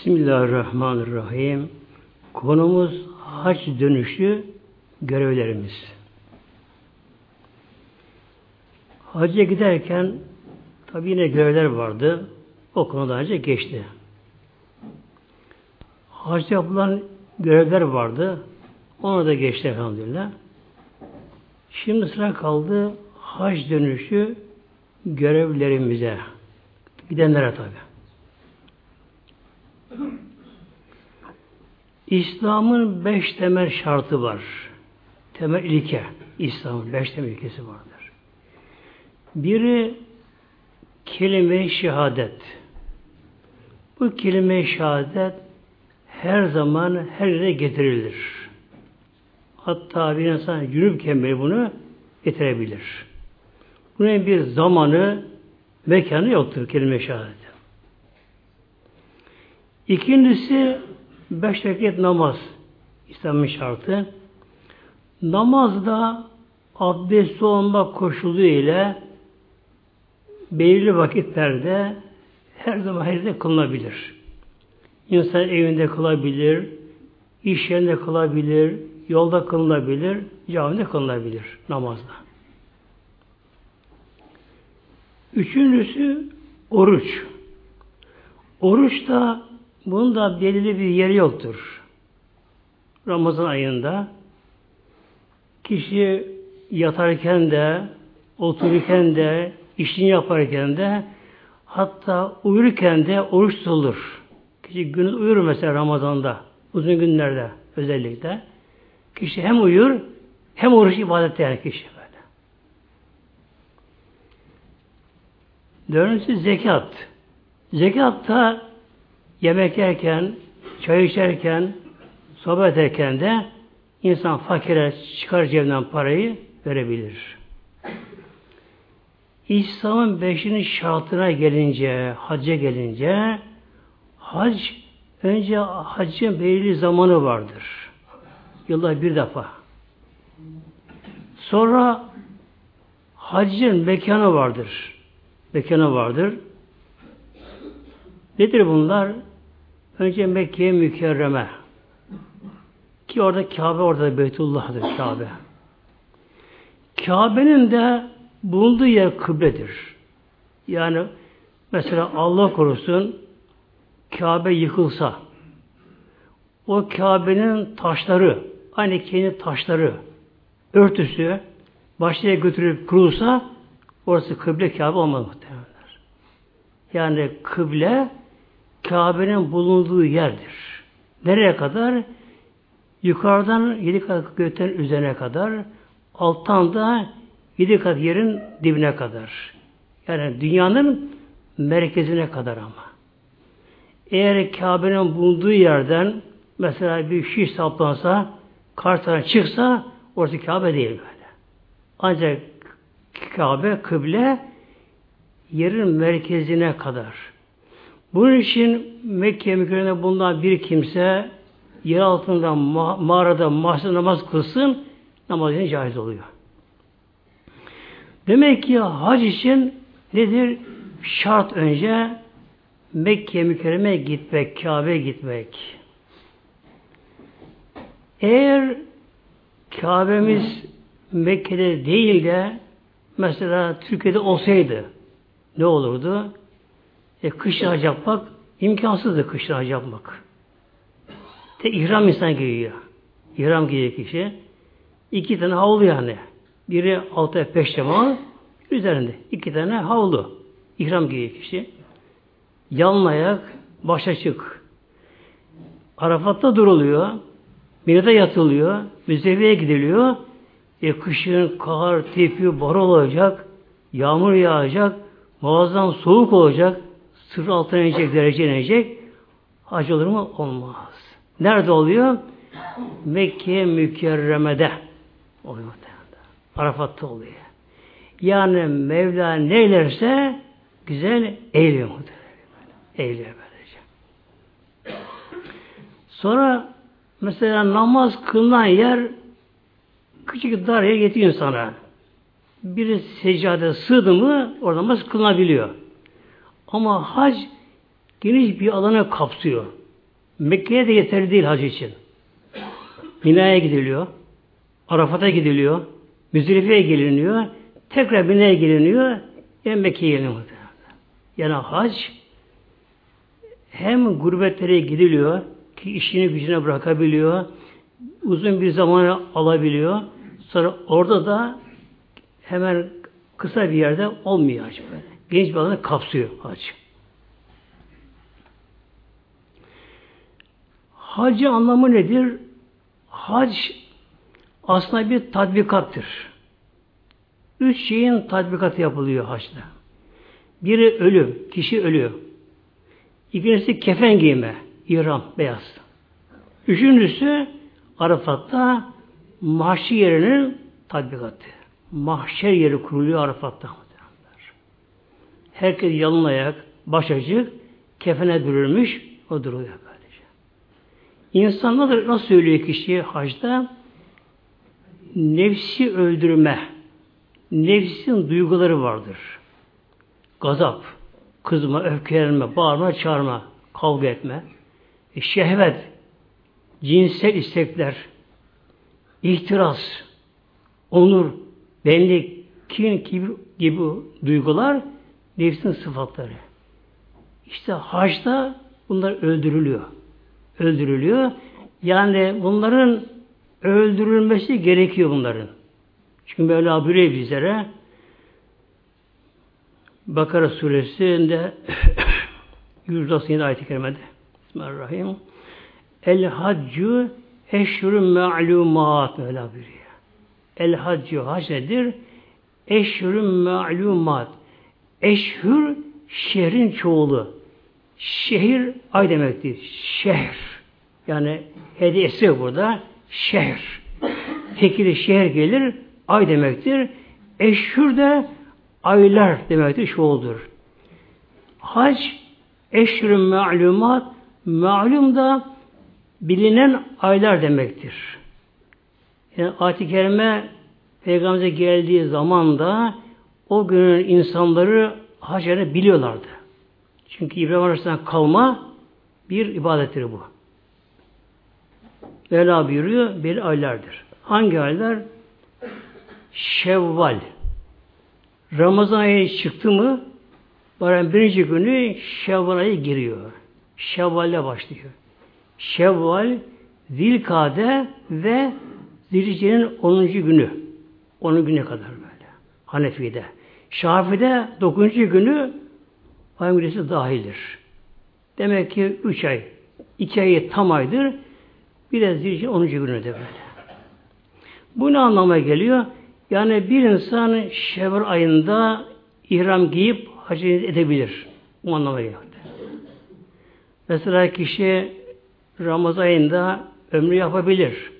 Bismillahirrahmanirrahim. Konumuz hac dönüşü görevlerimiz. Hacca giderken tabi yine görevler vardı. O konuda önce geçti. Hacca yapılan görevler vardı. Ona da geçti elhamdülillah. Şimdi sıra kaldı hac dönüşü görevlerimize. Gidenlere tabi. İslam'ın beş temel şartı var. Temel ilke. İslam'ın beş temel ilkesi vardır. Biri kelime-i şehadet. Bu kelime-i şehadet her zaman her yere getirilir. Hatta bir insan yürüp kemeri bunu getirebilir. Bunun bir zamanı, mekanı yoktur kelime-i şehadet. İkincisi beş rekat namaz. İslam'ın şartı. Namazda abdestli olmak koşulu ile belirli vakitlerde her zaman her yerde kılınabilir. İnsan evinde kılabilir, iş yerinde kılabilir, yolda kılınabilir, camide kılınabilir namazda. Üçüncüsü oruç. Oruç da bunun da belirli bir yeri yoktur. Ramazan ayında kişi yatarken de, otururken de, işini yaparken de, hatta uyurken de oruç tutulur. Kişi gün uyur mesela Ramazan'da, uzun günlerde özellikle. Kişi hem uyur, hem oruç ibadette yani kişi böyle. Dördüncüsü zekat. Zekat da yemek yerken, çay içerken, sohbet ederken de insan fakire çıkar cebinden parayı verebilir. İslam'ın beşinin şartına gelince, hacca gelince, hac, önce haccın belirli zamanı vardır. Yılda bir defa. Sonra haccın mekanı vardır. Mekanı vardır. Nedir bunlar? Önce Mekke'ye mükerreme. Ki orada Kabe orada Beytullah'dır Kabe. Kabe'nin de bulunduğu yer kıbledir. Yani mesela Allah korusun Kabe yıkılsa o Kabe'nin taşları aynı kendi taşları örtüsü başlığa götürüp kurulsa orası kıble Kabe olmaz muhtemelenler. Yani kıble Kabe'nin bulunduğu yerdir. Nereye kadar? Yukarıdan yedi kat gökten üzerine kadar, alttan da yedi kat yerin dibine kadar. Yani dünyanın merkezine kadar ama. Eğer Kabe'nin bulunduğu yerden mesela bir şiş saplansa, kartana çıksa orası Kabe değil böyle. Ancak Kabe, kıble yerin merkezine kadar. Bunun için Mekke mükerremede bulunan bir kimse yer altında ma mağarada mahzun namaz kılsın namazın caiz oluyor. Demek ki hac için nedir? Şart önce Mekke mükerreme gitmek, Kabe gitmek. Eğer Kabe'miz Mekke'de değil de mesela Türkiye'de olsaydı ne olurdu? E, kış yapmak imkansızdır kış yapmak. Te ihram insan giyiyor. İhram giyiyor kişi. İki tane havlu yani. Biri altı peştemal, üzerinde. iki tane havlu. İhram giyiyor kişi. Yalın ayak, baş açık. Arafat'ta duruluyor. Mina'da yatılıyor. Müzeviye gidiliyor. E, kışın kar, tipi, bar olacak. Yağmur yağacak. Muazzam soğuk olacak. Sıfır altına inecek, derece inecek. Hac olur mu? Olmaz. Nerede oluyor? Mekke mükerremede oluyor. Arafat'ta oluyor. Yani Mevla neylerse güzel eğiliyor. Eğiliyor böylece. Sonra mesela namaz kılınan yer küçük dar yer getiriyor insana. Biri seccade sığdı mı orada namaz kılınabiliyor. Ama hac geniş bir alana kapsıyor. Mekke'ye de yeterli değil hac için. Mina'ya gidiliyor. Arafat'a gidiliyor. Müzdelife'ye geliniyor. Tekrar Mina'ya geliniyor. Yani Mekke'ye geliniyor. Yani hac hem gurbetlere gidiliyor ki işini gücüne bırakabiliyor. Uzun bir zamanı alabiliyor. Sonra orada da hemen kısa bir yerde olmuyor hac böyle. Genç bir alanı kapsıyor hac. Hacı anlamı nedir? Hac aslında bir tatbikattır. Üç şeyin tatbikatı yapılıyor haçta. Biri ölüm, kişi ölüyor. İkincisi kefen giyme, İram, beyaz. Üçüncüsü Arafat'ta mahşer yerinin tatbikatı. Mahşer yeri kuruluyor Arafat'ta. Herkes yalın ayak, baş açık, kefene bürülmüş, o duruyor böylece. İnsanlar nasıl söylüyor kişiye hacda? Nefsi öldürme, nefsin duyguları vardır. Gazap, kızma, öfkelenme, bağırma, çağırma, kavga etme, e, şehvet, cinsel istekler, ihtiras, onur, benlik, kin, kibir gibi duygular nefsin sıfatları. İşte haçta bunlar öldürülüyor. Öldürülüyor. Yani bunların öldürülmesi gerekiyor bunların. Çünkü Mevla buyuruyor bizlere Bakara suresinde 197 ayet-i kerimede Bismillahirrahmanirrahim El haccu eşhurun ma'lumat Mevla. El haccu hac nedir? Eşhurun ma'lumat Eşhur şehrin çoğulu. Şehir ay demektir. Şehir. Yani hediyesi burada şehir. Tekili şehir gelir ay demektir. Eşhur de aylar demektir çoğuldur. Hac eşhurun ma'lumat malum da bilinen aylar demektir. Yani ayet-i kerime Peygamber'e geldiği zaman da o günün insanları hacını biliyorlardı. Çünkü İbrahim Aleyhisselam kalma bir ibadettir bu. Vela buyuruyor, bir aylardır. Hangi aylar? Şevval. Ramazan ayı çıktı mı Bayram birinci günü Şevval ayı giriyor. Şevval'le başlıyor. Şevval, Zilkade ve Zilce'nin 10. günü. 10. güne kadar böyle. Hanefi'de. Şafi'de 9. günü bayram gecesi dahildir. Demek ki 3 ay. 2 ayı tam aydır. Bir de Zilce 10. günü de böyle. Bu ne anlama geliyor? Yani bir insan Şevval ayında ihram giyip hacı edebilir. Bu anlama geliyor. Mesela kişi Ramazan ayında ömrü yapabilir.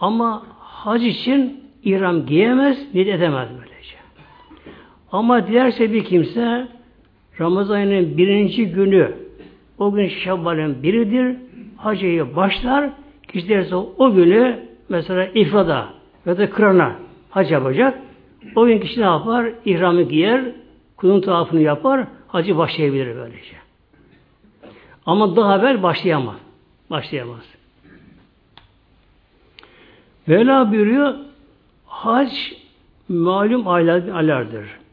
Ama hac için ihram giyemez, niyet edemez böylece. Ama dilerse bir kimse Ramazan ayının birinci günü o gün Şevval'in biridir. Hacı'yı başlar. Kişi derse o günü mesela ifrada ya da kırana hac yapacak. O gün kişi ne yapar? İhramı giyer, kulun tuhafını yapar, hacı başlayabilir böylece. Ama daha evvel başlayamaz. Başlayamaz. Mevla buyuruyor, hac malum aylardır.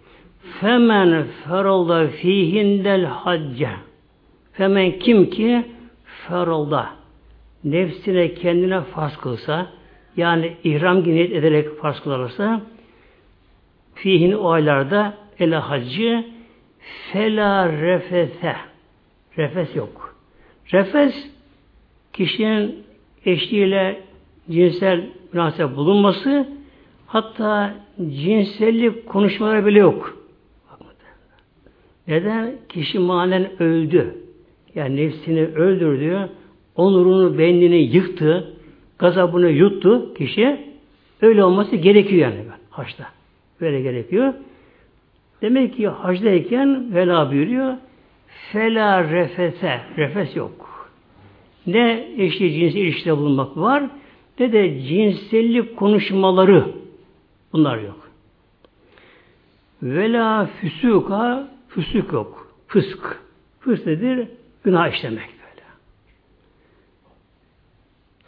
Femen ferolda fihindel hacce. Femen kim ki ferolda nefsine kendine farz kılsa yani ihram niyet ederek farz kılarsa fihin o aylarda ele hacı fela refese refes yok. Refes kişinin eşliğiyle cinsel münasebet bulunması hatta cinsellik konuşmaları bile yok. Neden? Kişi manen öldü. Yani nefsini öldürdü, onurunu, benliğini yıktı, gazabını yuttu kişi. Öyle olması gerekiyor yani haçta. Böyle gerekiyor. Demek ki hacdayken vela buyuruyor. Fela refese. Refes yok. Ne eşli cinsi ilişkide bulunmak var ne de cinsellik konuşmaları bunlar yok. Vela füsuka füsuk yok. Fısk. Fısk nedir? Günah işlemek böyle.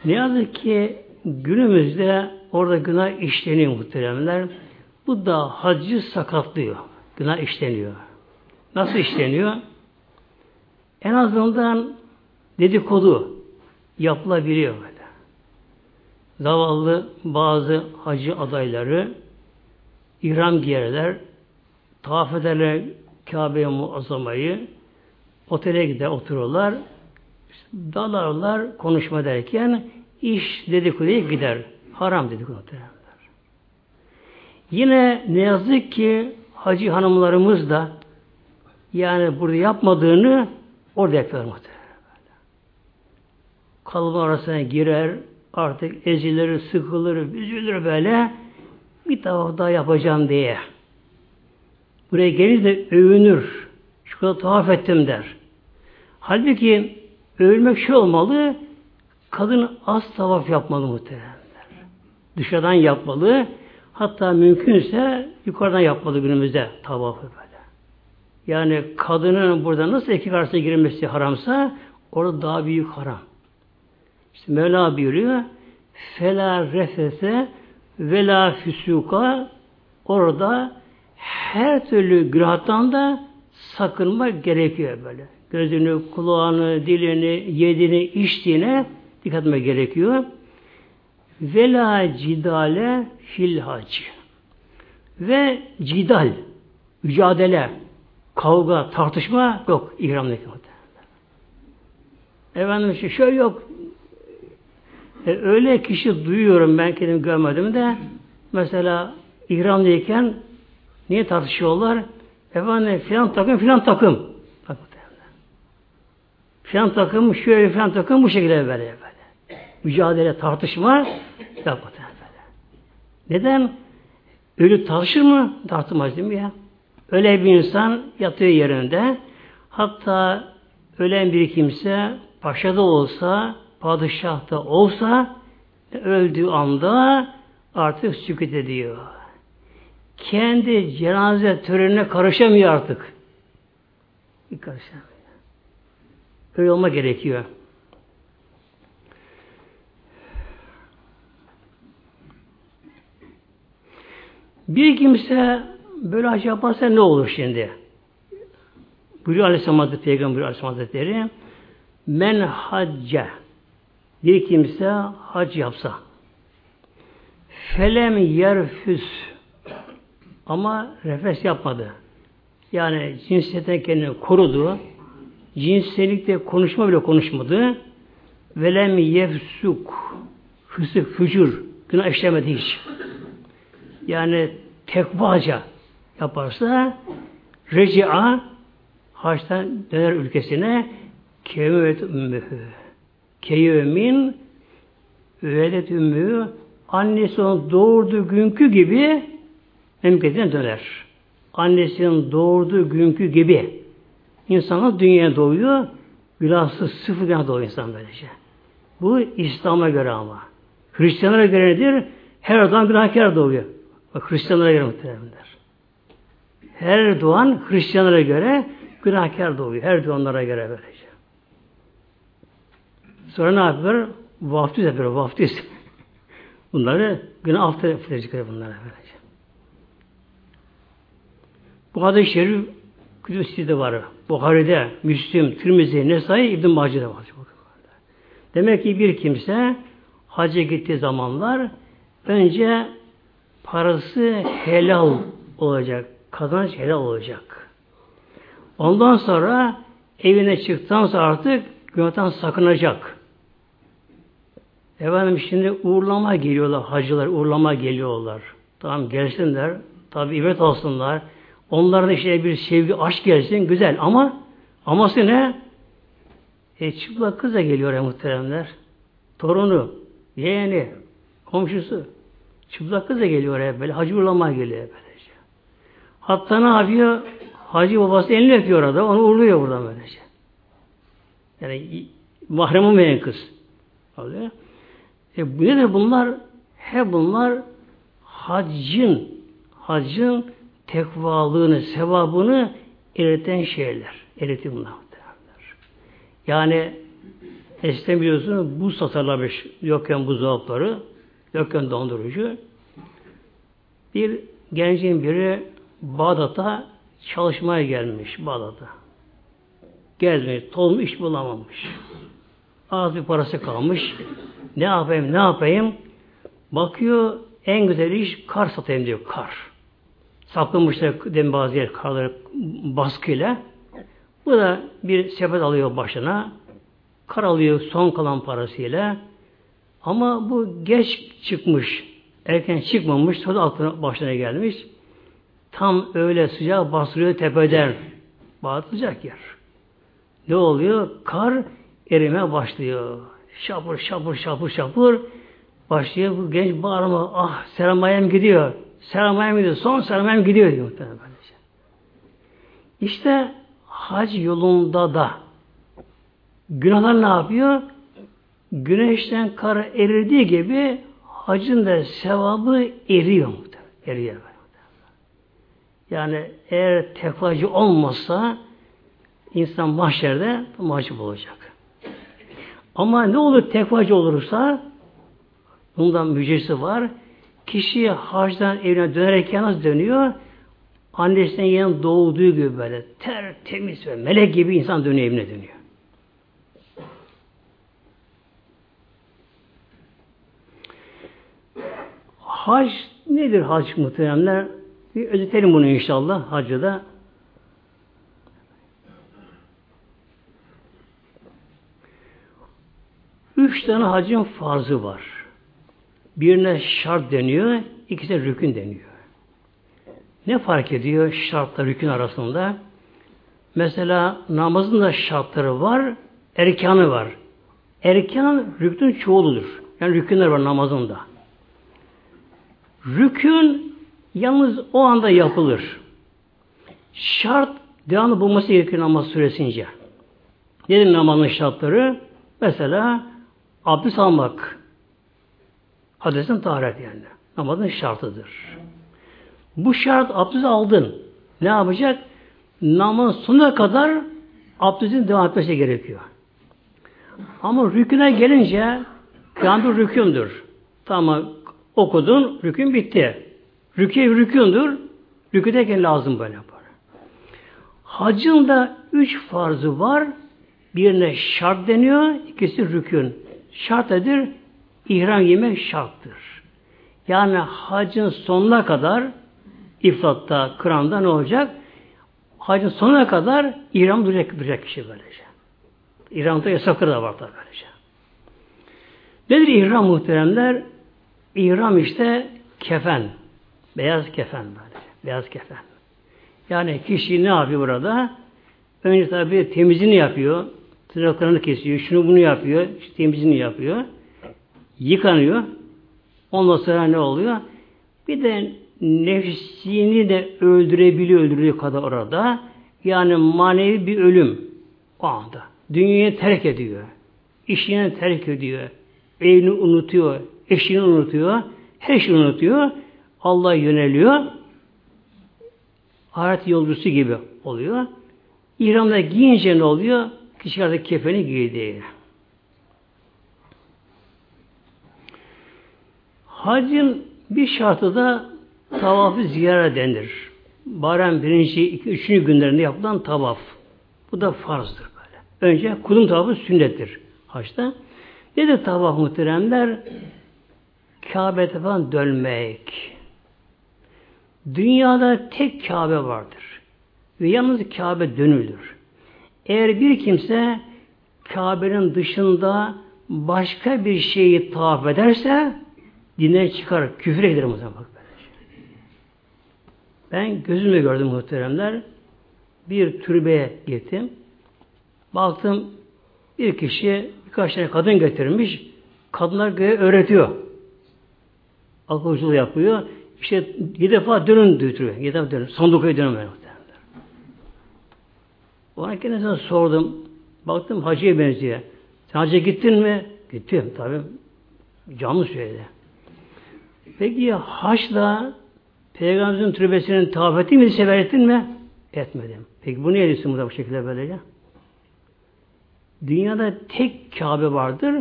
Ne yazık ki günümüzde orada günah işleniyor muhteremler. Bu da hacı sakatlıyor. Günah işleniyor. Nasıl işleniyor? En azından dedikodu yapılabiliyor böyle. Zavallı bazı hacı adayları ihram giyerler, tavaf ederler Kabe'ye muazzamayı, otele gider otururlar, dalarlar konuşma derken iş dedikoduya gider. Haram dedikodu derler. Yine ne yazık ki hacı hanımlarımız da yani burada yapmadığını orada yapıyor muhtemelen. Kalıbın arasına girer, artık ezilir, sıkılır, üzülür böyle bir tavaf daha yapacağım diye. Buraya gelir de övünür. Şu kadar tuhaf ettim der. Halbuki övülmek şey olmalı, kadın az tavaf yapmalı muhtemelen. Dışarıdan yapmalı, hatta mümkünse yukarıdan yapmalı günümüzde tavafı böyle. Yani kadının burada nasıl erkek arasına girmesi haramsa, orada daha büyük haram. İşte Mevla buyuruyor, refese ve la füsuka orada her türlü günahtan da sakınmak gerekiyor böyle. Gözünü, kulağını, dilini, yediğini, içtiğine dikkat etmek gerekiyor. Vela cidale fil hac. Ve cidal, mücadele, kavga, tartışma yok ihramdaki Efendim şöyle yok. E, öyle kişi duyuyorum ben kendim görmedim de mesela ihramdayken niye tartışıyorlar? Efendim filan takım filan takım. Bak Filan takım şöyle filan takım bu şekilde böyle böyle. Mücadele, tartışma yok. Neden? Ölü tartışır mı? Tartılmaz değil mi ya? Öyle bir insan yatıyor yerinde. Hatta ölen bir kimse paşa da olsa, padişah da olsa öldüğü anda artık sükut ediyor. Kendi cenaze törenine karışamıyor artık. Bir karışamıyor. Öyle olma gerekiyor. Bir kimse böyle hac yaparsa ne olur şimdi? Buyuruyor Aleyhisselam Hazretleri, Peygamber Aleyhisselam Hazretleri men hacce bir kimse hac yapsa felem yerfüs ama refes yapmadı. Yani cinsiyetten kendini korudu. Cinsellikte konuşma bile konuşmadı. Velem yefsuk fısık, fücur günah işlemedi hiç. Yani tekvaca yaparsa recia haçtan döner ülkesine kevmet ümmühü keyevmin üvedet ümmühü annesi onu doğurduğu günkü gibi memleketine döner. Annesinin doğurduğu günkü gibi insanlar dünyaya doğuyor. Günahsız sıfır günah doğuyor insan böylece. Bu İslam'a göre ama. Hristiyanlara göre nedir? Her adam günahkar doğuyor. Bak Hristiyanlara göre muhtemelenler. Her doğan Hristiyanlara göre günahkar doğuyor. Her doğanlara göre böylece. Sonra ne yapıyor? Vaftiz yapıyor. Vaftiz. Bunları günah affedecek bunlara böylece. Bu hadis-i şerif Kütüb-i var. Buhari'de, Müslim, Tirmizi, Nesai, İbn Mace'de var. Demek ki bir kimse hacca gittiği zamanlar önce parası helal olacak. Kazanç helal olacak. Ondan sonra evine çıktıktan sonra artık günahtan sakınacak. Efendim şimdi uğurlama geliyorlar. Hacılar uğurlama geliyorlar. Tamam gelsinler. Tabi ibret alsınlar. Onlarda işte bir sevgi, aşk gelsin. Güzel ama aması ne? E çıplak kız da geliyor ya muhteremler. Torunu, yeğeni, komşusu. Çıplak kız da geliyor hep böyle. Hacı geliyor böylece. Hatta ne yapıyor? Hacı babası elini öpüyor orada. Onu uğurluyor buradan böylece. Yani mahrem olmayan kız. Alıyor. E nedir bunlar? He bunlar haccın haccın tekvalığını, sevabını eriten şeyler. Eritir bunlar. Yani eskiden biliyorsunuz buz satarlarmış. Yokken buzdolapları, yokken dondurucu. Bir gencin biri Bağdat'a çalışmaya gelmiş Bağdat'a. Gezmiş, tolum iş bulamamış. Az bir parası kalmış. Ne yapayım, ne yapayım? Bakıyor, en güzel iş kar satayım diyor, kar. Saklamışlar demin bazı yer karları baskıyla. Bu da bir sepet alıyor başına. Kar alıyor son kalan parasıyla. Ama bu geç çıkmış. Erken çıkmamış. Sonra aklına başına gelmiş. Tam öyle sıcak bastırıyor tepeden. Bağıtacak yer. Ne oluyor? Kar erime başlıyor. Şapır şapır şapır şapır başlıyor bu genç bağırma ah sermayem gidiyor. Sermayem gidiyor. Son sermayem gidiyor diyor. İşte hac yolunda da günahlar ne yapıyor? Güneşten kar eridiği gibi hacın da sevabı eriyor. Eriyor. Yani eğer tekvacı olmazsa insan mahşerde mahcup olacak. Ama ne olur tekvacı olursa bundan müjdesi var. Kişi hacdan evine dönerken nasıl dönüyor? Annesinin yanında doğduğu gibi böyle ter, temiz ve melek gibi insan dönüyor evine dönüyor. Hac nedir hac muhteremler? Bir özetelim bunu inşallah hacı da. Üç tane hacın farzı var. Birine şart deniyor, ikisine rükün deniyor. Ne fark ediyor şartla rükün arasında? Mesela namazın da şartları var, erkanı var. Erkan rükün çoğuludur. Yani rükünler var namazında. Rükün yalnız o anda yapılır. Şart devamlı bulması gerekiyor namaz süresince. Nedir namazın şartları? Mesela abdest almak. Abdestin taharet yani. Namazın şartıdır. Bu şart abdest aldın. Ne yapacak? Namaz sonuna kadar abdestin devam etmesi gerekiyor. Ama rüküne gelince kıyamet rükündür. Tamam okudun, rükün bitti. Rükü rükündür. Rüküdeyken lazım böyle yapar. Hacın da üç farzı var. Birine şart deniyor, ikisi rükün. Şart nedir? İhram giymek şarttır. Yani hacın sonuna kadar iflatta, kıramda ne olacak? Hacın sonuna kadar ihram duracak, duracak kişi böylece. İhramda yasakları da var tabi böylece. Nedir ihram muhteremler? İhram işte kefen. Beyaz kefen böyle. Beyaz kefen. Yani kişi ne yapıyor burada? Önce tabi temizliğini yapıyor. Tırnaklarını kesiyor. Şunu bunu yapıyor. İşte temizliğini yapıyor. Yıkanıyor. Ondan sonra ne oluyor? Bir de nefsini de öldürebiliyor öldürdüğü kadar orada. Yani manevi bir ölüm o anda. Dünyayı terk ediyor. İşini terk ediyor. Evini unutuyor. Eşini unutuyor. Her şeyi unutuyor. Allah'a yöneliyor. Ahiret yolcusu gibi oluyor. İhramda giyince ne oluyor? Kişi kefeni giydi. Hacın bir şartı da tavafı ziyaret denir. Bayram birinci, iki, üçüncü günlerinde yapılan tavaf. Bu da farzdır böyle. Önce kudum tavafı sünnettir haçta. Ne de tavaf muhteremler? Kabe'ye falan dönmek. Dünyada tek Kabe vardır. Ve yalnız Kabe dönülür. Eğer bir kimse Kabe'nin dışında başka bir şeyi tavaf ederse dinden çıkar, küfür eder o zaman. Ben gözümle gördüm muhteremler. Bir türbeye gittim. Baktım bir kişi birkaç tane kadın getirmiş. Kadınlar göğe öğretiyor. Akılcılığı yapıyor. İşte bir defa dönün diyor. Bir defa dönün. Sandukuya dönün ben. Ona kendisine sordum. Baktım hacıya benziyor. Sen hacıya gittin mi? Gittim tabi. Canlı söyledi. Peki ya haçla Peygamberimizin türbesinin tavaf ettin mi? Sefer ettin mi? Etmedim. Peki bu niye ediyorsun burada bu şekilde böylece? Dünyada tek Kabe vardır.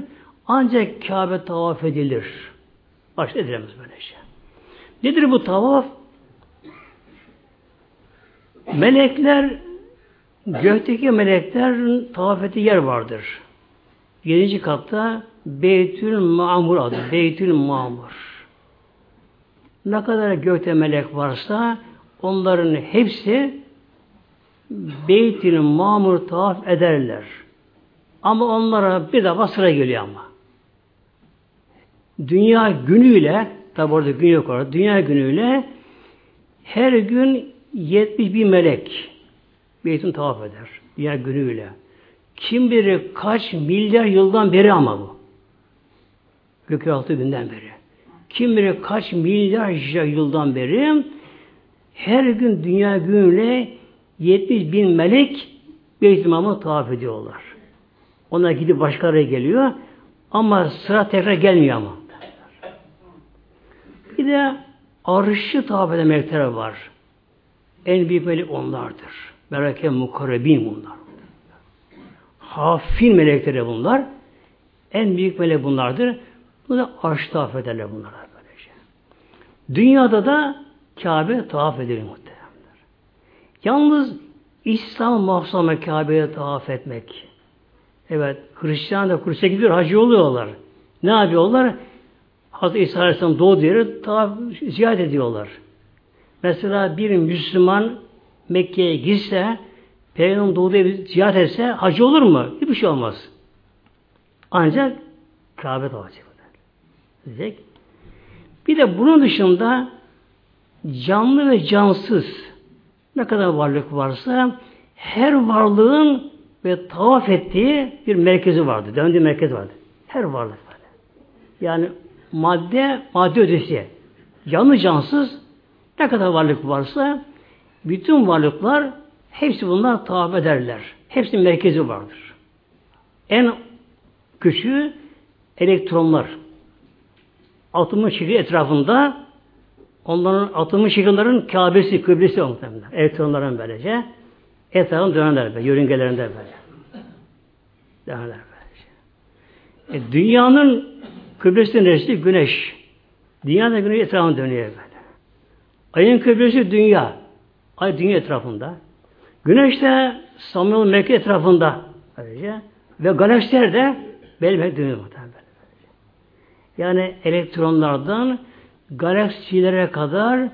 Ancak Kabe tavaf edilir. Başka edilemez böyle şey. Nedir bu tavaf? Melekler gökteki meleklerin tavaf ettiği yer vardır. Yedinci katta Beytül Mamur adı. Beytül Mamur. Ne kadar gökte melek varsa onların hepsi Beytül Mamur tavaf ederler. Ama onlara bir defa sıra geliyor ama. Dünya günüyle tabi orada gün yok orada. Dünya günüyle her gün 70 bin melek Beytün tavaf eder. Dünya günüyle. Kim bilir kaç milyar yıldan beri ama bu. Gökyüzü günden beri. Kim bilir kaç milyar yıldan beri her gün dünya günüyle 70 bin melek Beyt İmam'ı tavaf ediyorlar. Onlar gidip başkaları geliyor. Ama sıra tekrar gelmiyor ama. Bir de arşı tavaf eden melekler var. En büyük melek onlardır. Meleke mukarrebin bunlar. Hafin melekleri bunlar. En büyük melek bunlardır. Bu da arş tavaf ederler bunlara böylece. Dünyada da Kabe tavaf edilir muhteremler. Yalnız İslam mahsama Kabe'ye tavaf etmek. Evet, Hristiyan da Kudüs'e gidiyor, hacı oluyorlar. Ne yapıyorlar? Hazreti İsa Aleyhisselam doğduğu yeri tavaf, ziyaret ediyorlar. Mesela bir Müslüman Mekke'ye gitse, Peygamber doğduğu evi ziyaret etse hacı olur mu? Hiçbir şey olmaz. Ancak Kabe tavaf edecek. Bir de bunun dışında canlı ve cansız ne kadar varlık varsa her varlığın ve tavaf ettiği bir merkezi vardı. Döndüğü merkez vardı. Her varlık böyle. Yani madde, madde ötesi. Canlı cansız ne kadar varlık varsa bütün varlıklar hepsi bunlar tavaf ederler. Hepsinin merkezi vardır. En küçüğü elektronlar. Atomun şekli etrafında onların atomun şekillerin Kabe'si, kıblesi muhtemelen. Elektronların böylece. Etrafında dönerler böyle, yörüngelerinde böyle. Dönerler böylece. E, dünyanın kıblesi neresi? Güneş. Dünya da güneş etrafında dönüyor böyle. Ayın kıblesi dünya. Ay dünya etrafında. Güneş de Samyol Mekke etrafında. Böylece. Ve galaksiler de belki dönüyor muhtemelen. Yani elektronlardan galaksilere kadar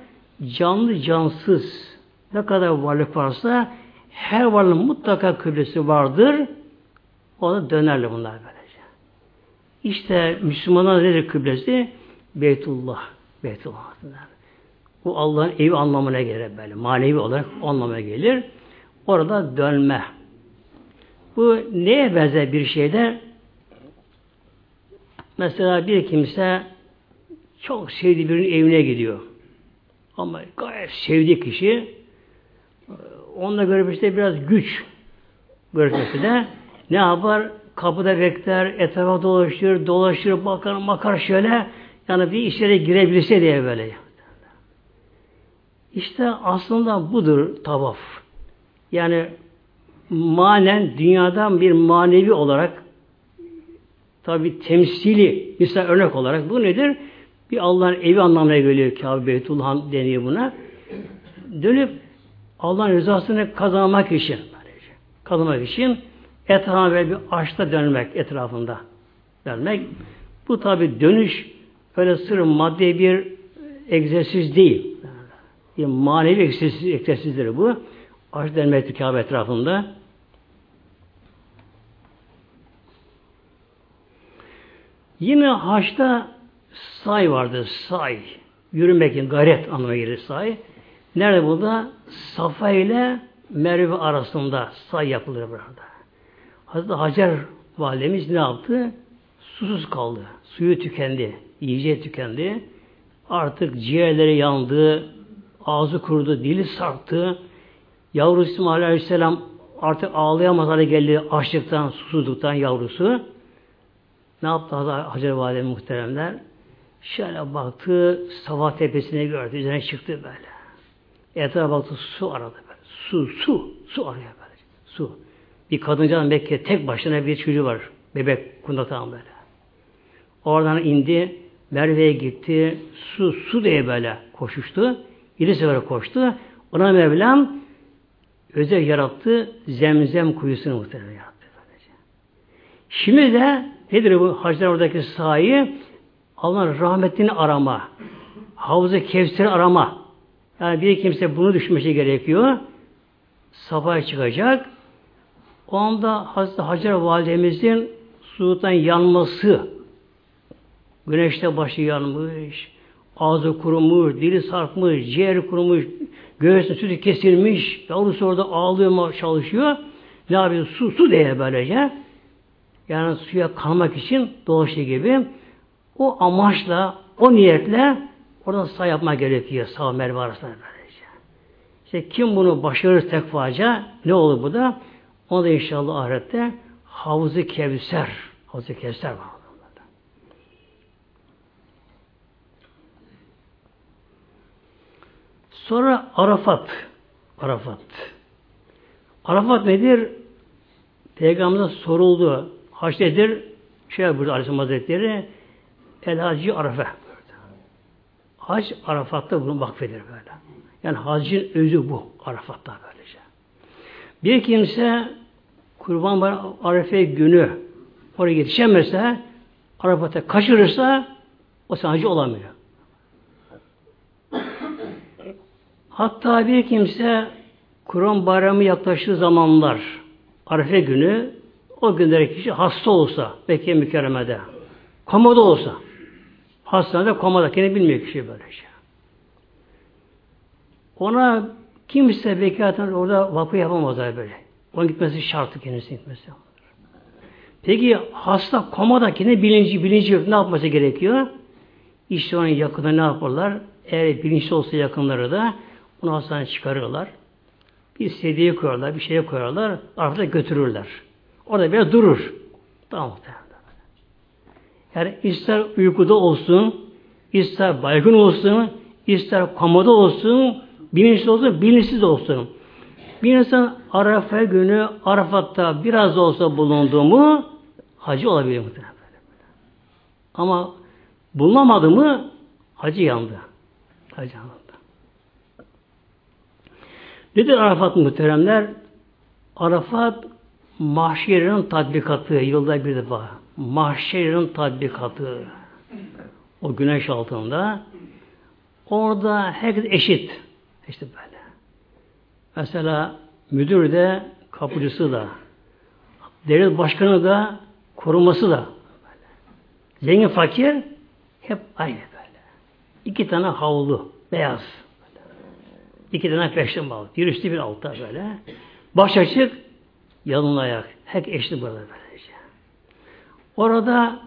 canlı cansız ne kadar varlık varsa her varlığın mutlaka kıblesi vardır. Ona dönerler bunlar böylece. İşte Müslümanlar nedir kıblesi? Beytullah. Beytullah. Bu Allah'ın evi anlamına gelir böyle. Manevi olarak anlamına gelir. Orada dönme. Bu neye benzer bir şeyde? Mesela bir kimse çok sevdiği birinin evine gidiyor. Ama gayet sevdiği kişi onunla görüşmesi biraz güç görüşmesi de ne yapar? Kapıda bekler, etrafa dolaşır, dolaşır, bakar, bakar şöyle yani bir işlere girebilse diye böyle. İşte aslında budur tavaf. Yani manen dünyadan bir manevi olarak tabi temsili misal örnek olarak bu nedir? Bir Allah'ın evi anlamına geliyor Kabe Beytullah deniyor buna. Dönüp Allah'ın rızasını kazanmak için kazanmak için etrafına böyle bir açta dönmek etrafında dönmek. Bu tabi dönüş öyle sırf maddi bir egzersiz değil. Bir manevi egzersiz, egzersizdir bu. Aç dönmektir Kabe etrafında. Yine haçta say vardır, say. Yürümek, gayret anlamına gelir say. Nerede bu da? Safa ile Merve arasında say yapılır burada. Hazreti Hacer validemiz ne yaptı? Susuz kaldı. Suyu tükendi. Yiyeceği tükendi. Artık ciğerleri yandı. Ağzı kurudu. Dili sarktı. Yavrusu İsmail Aleyhisselam artık ağlayamaz hale geldi açlıktan, susuzluktan yavrusu. Ne yaptı Hacer Valide muhteremler? Şöyle baktı, Sabah tepesine gördü, üzerine çıktı böyle. Etrafa baktı, su aradı böyle. Su, su, su arıyor böyle. Su. Bir kadınca Mekke tek başına bir çocuğu var. Bebek kundaktan böyle. Oradan indi. Merve'ye gitti. Su, su diye böyle koşuştu. Yedi sefer koştu. Ona Mevlam özel yarattı. Zemzem kuyusunu muhtemelen yarattı. Böylece. Şimdi de nedir bu hacılar oradaki sahi? Allah'ın rahmetini arama. Havuz-ı Kevser'i arama. Yani bir kimse bunu düşünmesi gerekiyor. Sabah çıkacak. O anda Hazreti Hacer Validemizin sudan yanması, güneşte başı yanmış, ağzı kurumuş, dili sarkmış, ciğer kurumuş, göğsün sütü kesilmiş, yavrusu orada ağlıyor, çalışıyor. Ne yapıyor? Su, su diye böylece. Yani suya kalmak için doğuşu gibi. O amaçla, o niyetle oradan sağ yapma gerekiyor. Sağ merve arasında böylece. İşte kim bunu başarır tekvaca ne olur bu da? O da inşallah ahirette Havuz-ı Kevser. Havuz-ı Kevser var. Sonra Arafat. Arafat. Arafat nedir? Peygamber'e soruldu. Haç nedir? Şey burada Aleyhisselam Hazretleri El Hacı Arafa. Hac Arafat'ta bunu vakfedir böyle. Yani hacın özü bu. Arafat'ta böylece. Bir kimse Kurban Bayramı Arefe günü oraya yetişemezse Arafat'a kaçırırsa o sadece olamıyor. Hatta bir kimse Kurban Bayramı yaklaştığı zamanlar Arefe günü o günlere kişi hasta olsa Mekke mükerremede komoda olsa hastanede komada kendini bilmiyor kişi böyle şey. Ona kimse bekatın orada vakı yapamaz böyle. Onun gitmesi şartı kendisi gitmesi. Peki hasta komada kendi bilinci, bilinci yok. Ne yapması gerekiyor? İşte onun yakında ne yaparlar? Eğer bilinçli olsa yakınları da onu hastaneye çıkarırlar. Bir sedyeye koyarlar, bir şeye koyarlar. Arada götürürler. Orada biraz durur. Tamam Yani ister uykuda olsun, ister baygın olsun, ister komoda olsun, bilinçli olsun, bilinçsiz olsun. Bir insan Arafa günü Arafat'ta biraz da olsa bulundu mu hacı olabilir muhtemelen. Ama bulunamadı mı hacı yandı. Hacı yandı. Nedir Arafat muhteremler? Arafat mahşerin tatbikatı yılda bir defa. Mahşerin tatbikatı. O güneş altında. Orada herkes eşit. İşte böyle. Mesela müdür de kapıcısı da devlet başkanı da koruması da zengin fakir hep aynı böyle. İki tane havlu beyaz. İki tane peşin bağlı. Bir üstte bir altta böyle. Baş açık yalın ayak. Hep eşli burada böylece. Orada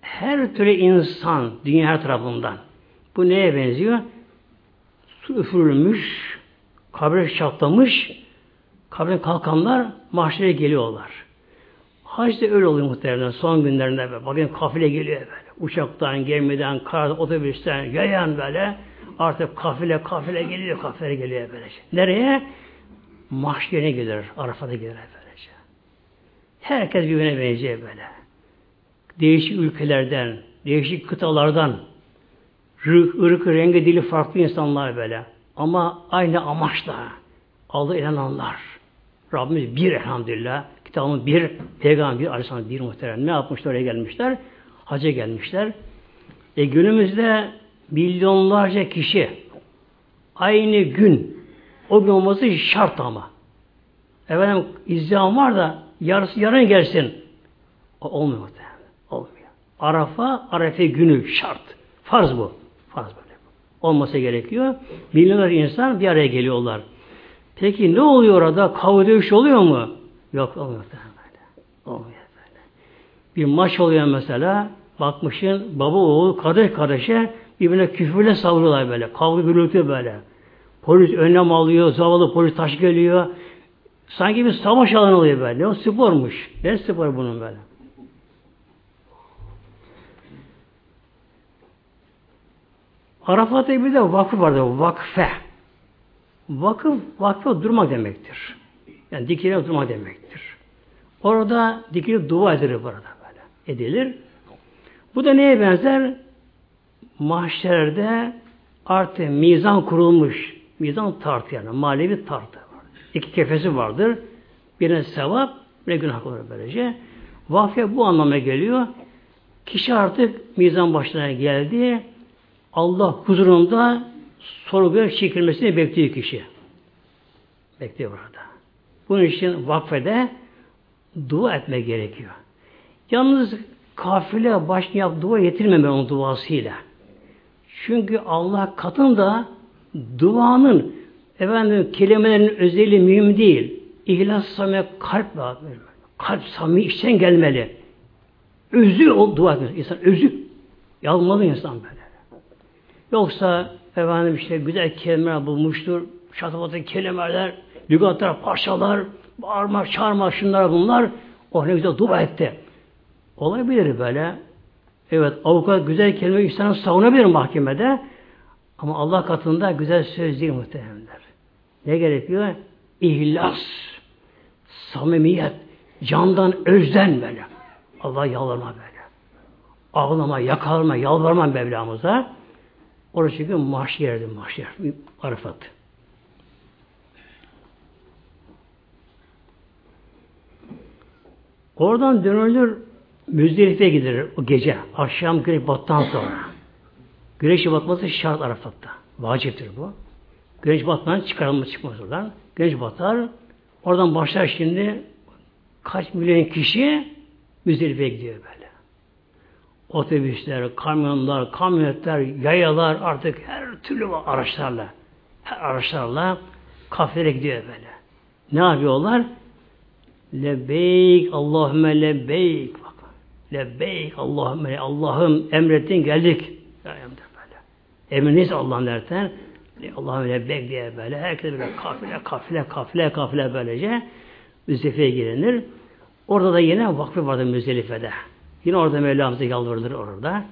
her türlü insan dünya her tarafından bu neye benziyor? su üfürülmüş, kabre çatlamış, kabrin kalkanlar mahşere geliyorlar. Hac da öyle oluyor muhtemelen son günlerinde böyle. Bakın kafile geliyor böyle. Uçaktan, gemiden, kar, otobüsten, yayan böyle. Artık kafile kafile geliyor, kafile geliyor böylece. Nereye? Mahşerine gelir, Arafat'a gelir böylece. Herkes birbirine benziyor böyle. Değişik ülkelerden, değişik kıtalardan, ırkı, rengi, dili farklı insanlar böyle. Ama aynı amaçla Allah inananlar. Rabbimiz bir elhamdülillah. Kitabımız bir, peygamber bir, aleyhisselam bir muhterem. Ne yapmışlar oraya gelmişler? Hacca gelmişler. E günümüzde milyonlarca kişi aynı gün o gün olması şart ama. Efendim izdiham var da yarısı yarın gelsin. O olmuyor muhtemelen. Olmuyor. Arafa, Arefe günü şart. Farz bu. Farz böyle. Olması gerekiyor. Milyonlar insan bir araya geliyorlar. Peki ne oluyor orada? Kavga dövüş oluyor mu? Yok olmuyor böyle. Olmuyor böyle. Bir maç oluyor mesela. Bakmışın baba oğul kardeş kardeşe birbirine küfürle savuruyorlar böyle. Kavga gürültü böyle. Polis önlem alıyor. Zavallı polis taş geliyor. Sanki bir savaş alanı oluyor böyle. O spormuş. Ne spor bunun böyle. Arafat'ta bir de vakıf vardı. Vakfe. Vakıf, vakfe durmak demektir. Yani dikilip durma demektir. Orada dikilip dua edilir burada böyle. Edilir. Bu da neye benzer? Mahşerde artık mizan kurulmuş. Mizan tartı yani. Manevi tartı. İki kefesi vardır. Birine sevap, ne günah olur böylece. Vafya bu anlama geliyor. Kişi artık mizan başına geldi. Allah huzurunda sorguya çekilmesini bekliyor kişi. Bekliyor burada. Bunun için vakfede dua etme gerekiyor. Yalnız kafile başına yap dua yetirmeme onun duasıyla. Çünkü Allah katında duanın efendim kelimelerin özelliği mühim değil. İhlas samimi kalp var. Kalp samimi içten gelmeli. Özü o dua ediyor. İnsan özü. Yalmalı insan böyle. Yoksa efendim işte güzel kelimeler bulmuştur. Şatafatı kelimeler, lügatlar, parçalar, bağırma, çağırma, şunlar bunlar. O ne güzel dua etti. Olabilir böyle. Evet avukat güzel kelime insanı savunabilir mahkemede. Ama Allah katında güzel söz değil muhtemelenler. Ne gerekiyor? İhlas, samimiyet, candan özden böyle. Allah yalvarma böyle. Ağlama, yakalma, yalvarma Mevlamıza. Orası çünkü mahşerdir mahşer. Arafat. Oradan dönülür Müzdelife'ye gidilir o gece. Akşam güneş battan sonra. Güneş batması şart Arafat'ta. Vaciptir bu. Güneş batmadan çıkarılma çıkmaz oradan. Güneş batar. Oradan başlar şimdi kaç milyon kişi Müzdelife'ye gidiyor böyle. Otobüsler, kamyonlar, kamyonetler, yayalar artık her türlü araçlarla her araçlarla kafere gidiyor böyle. Ne yapıyorlar? Lebbeyk Allahümme lebbeyk. Bak. Lebbeyk Allahümme Allah'ım emrettin geldik. Böyle. Emriniz Allah'ın derken Allah'ım lebbeyk diye böyle herkes böyle kafile kafile kafile kafile böylece Müzdelife'ye girinir. Orada da yine vakfı vardı Müzdelife'de. Yine orada Mevlamız'a yalvarılır orada.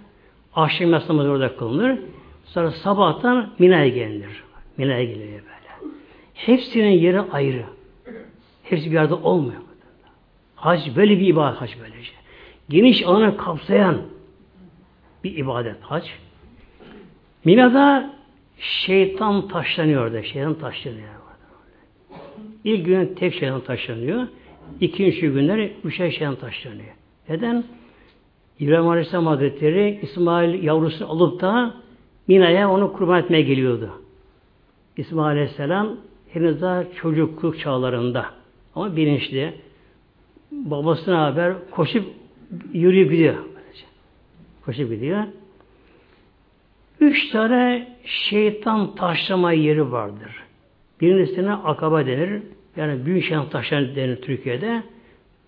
Akşam yaslamız orada kılınır. Sonra sabahtan Mina'ya gelinir. Mina'ya gelinir böyle. Hepsinin yeri ayrı. Hepsi bir yerde olmuyor. Hac böyle bir ibadet hac böylece. Geniş alanı kapsayan bir ibadet hac. Mina'da şeytan taşlanıyor da şeytan taşlanıyor. İlk gün tek şeytan taşlanıyor. İkinci günler üçer şeytan taşlanıyor. Neden? İbrahim Aleyhisselam Hazretleri İsmail yavrusunu alıp da Mina'ya onu kurban etmeye geliyordu. İsmail Aleyhisselam henüz daha çocukluk çağlarında. Ama bilinçli. Babasına haber koşup yürüyüp gidiyor. Koşup gidiyor. Üç tane şeytan taşlama yeri vardır. Birincisine akaba denir. Yani büyük şeytan taşları denir Türkiye'de.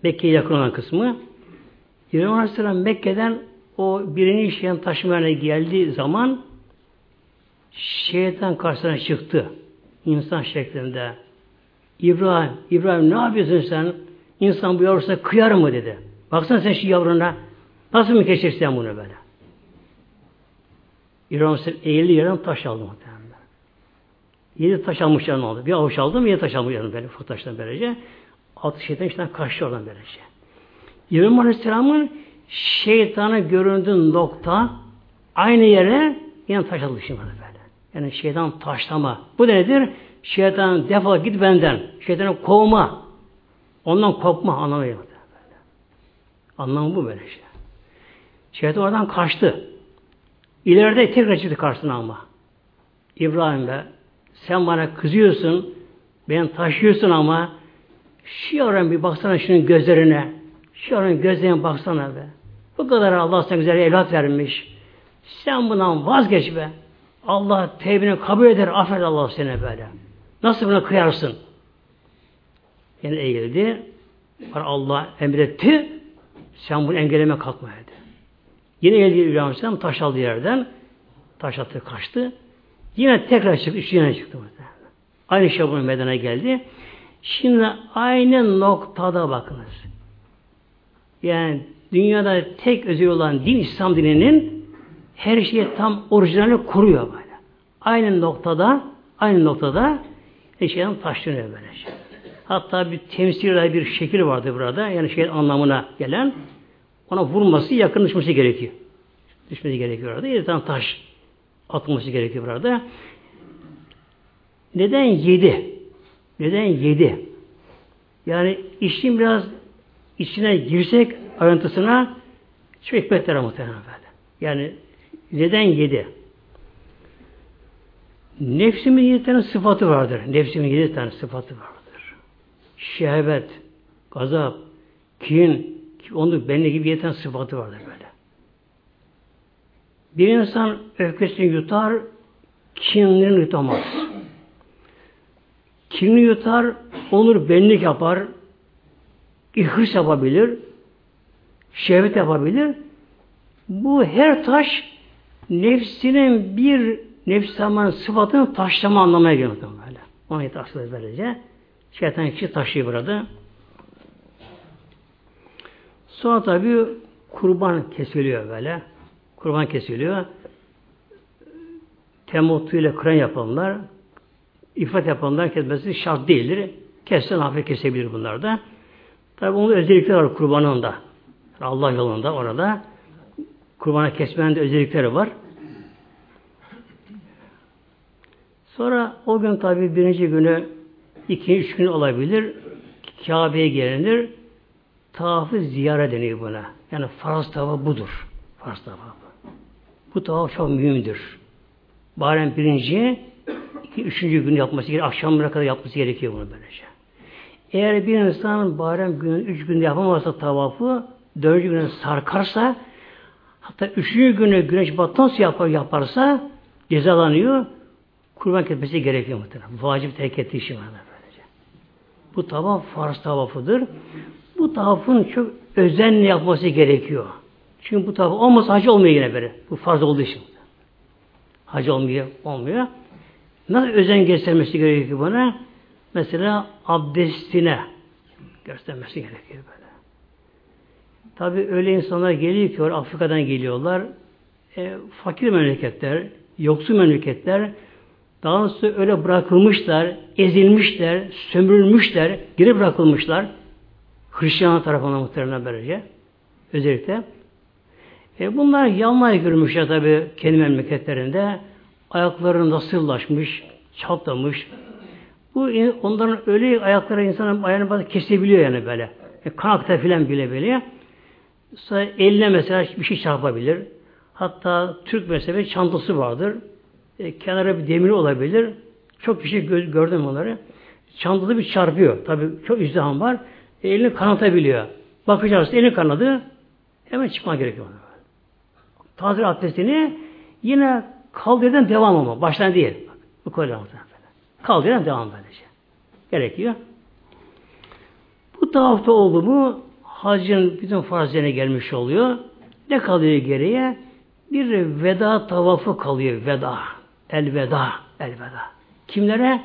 Mekke'ye yakın olan kısmı. İbrahim Aleyhisselam Mekke'den o birinci şeytan taşımayana geldiği zaman şeytan karşısına çıktı. İnsan şeklinde. İbrahim, İbrahim ne yapıyorsun sen? İnsan bu yavrusuna kıyar mı dedi. Baksana sen şu yavruna. Nasıl mı geçirsen bunu böyle? İbrahim Aleyhisselam eğildi yerden taş aldı muhtemelen. Yedi taş almış yanına oldu. Bir avuç aldım, yedi taş almış yanına böyle. Ufak taştan böylece. Altı şeytan içinden kaçtı oradan böylece. İbrahim Aleyhisselam'ın şeytanı göründüğü nokta aynı yere yine taş aldı şimdi böyle. Yani şeytan taşlama. Bu nedir? Şeytan defol git benden. Şeytanı kovma. Ondan kopma anlamı yok. Anlamı bu böyle işte. Şeytan oradan kaçtı. İleride tekrar çıktı karşısına ama. İbrahim be sen bana kızıyorsun, beni taşıyorsun ama şu yavrum bir baksana şunun gözlerine. Şu yavrum gözlerine baksana be. Bu kadar Allah sana güzel evlat vermiş. Sen bundan vazgeç be. Allah tevbini kabul eder, affeder Allah seni böyle. Nasıl buna kıyarsın? Yani eğildi. Allah emretti. Sen bunu engelleme kalkma dedi. Yine eğildi İbrahim Aleyhisselam taş aldı yerden. Taş attı kaçtı. Yine tekrar çıktı. Üç yine çıktı. Aynı şey bunun medene geldi. Şimdi aynı noktada bakınız. Yani dünyada tek özel olan din İslam dininin her şeyi tam orijinali kuruyor böyle. Aynı noktada aynı noktada şeyden taşlanıyor böyle. Hatta bir temsil bir şekil vardı burada. Yani şey anlamına gelen. Ona vurması, yakın düşmesi gerekiyor. Düşmesi gerekiyor orada. Yedi tane taş atılması gerekiyor burada. Neden yedi? Neden yedi? Yani işin biraz içine girsek ayrıntısına çok hikmetler muhtemelen böyle. Yani neden yedi? Nefsimin yedi tane sıfatı vardır. Nefsimin yedi tane sıfatı vardır. Şehvet, gazap, kin, onun benle gibi yedi tane sıfatı vardır böyle. Bir insan öfkesini yutar, kinlerini yutamaz. Kinini yutar, onur benlik yapar, hırs yapabilir, şehvet yapabilir. Bu her taş nefsinin bir nefs zaman sıfatını taşlama anlamaya geliyor böyle. Ona hitapsız böylece. Şeytan kişi taşıyor burada. Sonra tabi kurban kesiliyor böyle. Kurban kesiliyor. Temutu ile kıran yapanlar, ifrat yapanlar kesmesi şart değildir. Kessen hafif kesebilir bunlar da. Tabi onun özellikleri var kurbanında. Allah yolunda orada. Kurbana kesmenin de özellikleri var. Sonra o gün tabi birinci günü iki üç gün olabilir. Kabe'ye gelinir. Tavafı ziyaret deniyor buna. Yani farz tavafı budur. Farz tavafı. Bu tavaf çok mühimdir. Baren birinci, iki, üçüncü gün yapması gerekiyor. Akşamına kadar yapması gerekiyor bunu böylece. Eğer bir insan barem günün üç günde yapamazsa tavafı, dördüncü günü sarkarsa, hatta üçüncü günü güneş battan yapar, yaparsa cezalanıyor. Kurban kesmesi gerekiyor muhtemelen. Vacip terk ettiği için böylece. Bu tavaf farz tavafıdır. Bu tavafın çok özenle yapması gerekiyor. Çünkü bu tavaf olmasa hacı olmuyor yine böyle. Bu farz olduğu için. Hacı olmuyor, olmuyor. Nasıl özen göstermesi gerekiyor bana? Mesela abdestine göstermesi gerekiyor böyle. Tabi öyle insanlar geliyor ki Afrika'dan geliyorlar. E, fakir memleketler, yoksul memleketler daha sonra öyle bırakılmışlar, ezilmişler, sömürülmüşler, geri bırakılmışlar. Hristiyan tarafından muhtemelen böylece. Özellikle. E bunlar yanmaya görmüşler tabi kendi memleketlerinde. Ayakları nasıllaşmış, çatlamış. Bu onların öyle ayakları insanın ayağını bazı kesebiliyor yani böyle. E, kanakta filan bile böyle. Sonra eline mesela bir şey çarpabilir. Hatta Türk mesela çantası vardır. E, kenara bir demir olabilir. Çok kişi gö gördüm onları. Çantası bir çarpıyor. Tabi çok izdiham var. Elini kanatabiliyor. Bakacağız elini kanadı. Hemen çıkma gerekiyor. Taze abdestini yine kaldırdan devam ama. Baştan değil. Bak, bu koyla Kaldırdan devam böylece. Gerekiyor. Bu tavafta oldu mu hacın bütün farzlarına gelmiş oluyor. Ne kalıyor geriye? Bir veda tavafı kalıyor. Veda. Elveda. Elveda. Kimlere?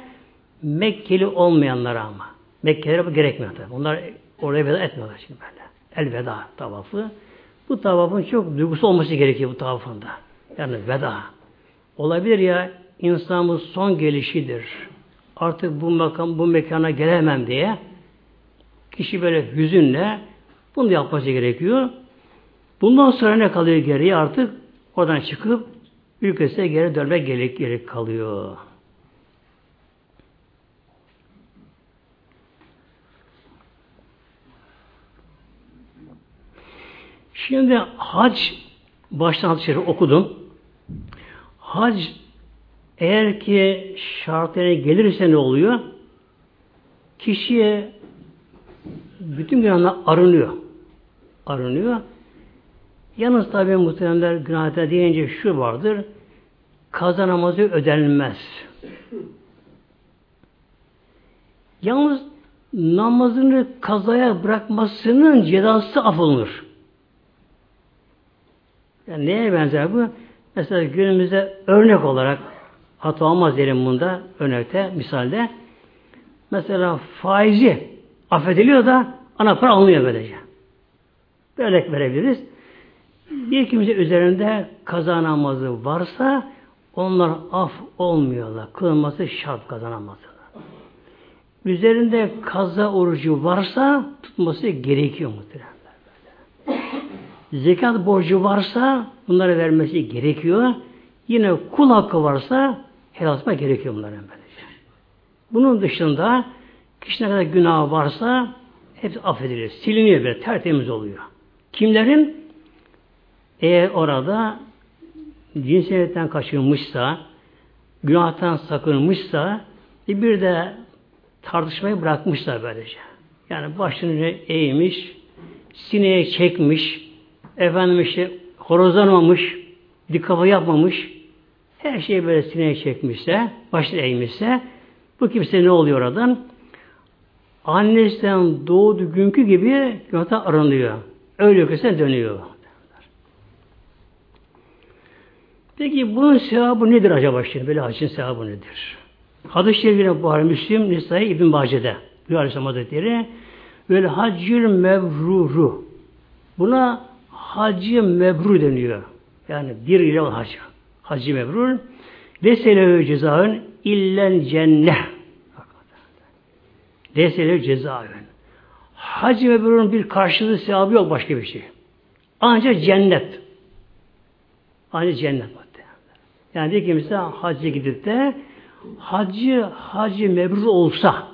Mekkeli olmayanlara ama. Mekkelilere bu gerekmiyor tabi. Onlar oraya veda etmiyorlar şimdi böyle. Elveda tavafı. Bu tavafın çok duygusu olması gerekiyor bu tavafında. Yani veda. Olabilir ya insanın son gelişidir. Artık bu makam, bu mekana gelemem diye kişi böyle hüzünle bunu da yapması gerekiyor. Bundan sonra ne kalıyor geriye artık? Oradan çıkıp ülkesine geri dönmek gerek, gerek kalıyor. Şimdi hac baştan hadisleri okudum. Hac eğer ki şartlarına gelirse ne oluyor? Kişiye bütün günahlar arınıyor. Arınıyor. Yalnız tabi muhteremler günahta deyince şu vardır. Kaza namazı ödenilmez. Yalnız namazını kazaya bırakmasının cezası affolunur. Yani neye benzer bu? Mesela günümüzde örnek olarak hata olmaz derim bunda örnekte, misalde. Mesela faizi affediliyor da ana para alınıyor böylece. Bir örnek verebiliriz. Bir kimse üzerinde kaza namazı varsa onlar af olmuyorlar. Kılınması şart kaza namazı. üzerinde kaza orucu varsa tutması gerekiyor muhtemelen. Zekat borcu varsa bunları vermesi gerekiyor. Yine kul hakkı varsa helal etmek gerekiyor bunların böylece. Bunun dışında kişi ne kadar günah varsa hepsi affedilir. Siliniyor böyle tertemiz oluyor. Kimlerin? Eğer orada cinsiyetten kaçınmışsa, günahtan sakınmışsa, bir de tartışmayı bırakmışlar böylece. Yani başını eğmiş, sineye çekmiş, efendim işte horozlanmamış, dik kafa yapmamış, her şeyi böyle sineye çekmişse, başını eğmişse, bu kimse ne oluyor oradan? Annesinden doğdu günkü gibi günahtan arınıyor. Öyle öküse dönüyor. Peki bunun sevabı nedir acaba şimdi? Böyle hacin sevabı nedir? Hadis-i Şerif'ine Buhari Müslim Nisa'yı İbn Bace'de bir Aleyhisselam böyle haccül mevruru buna hacı mebrur deniyor. Yani bir ile hacı. Hacı mebrur. Veselev cezaün illen cennet. Veselev cezaün. Hacı mebrurun bir karşılığı sevabı yok başka bir şey. Ancak cennet. Ancak cennet. Yani bir kimse hacı gidip de hacı hacı mebrur olsa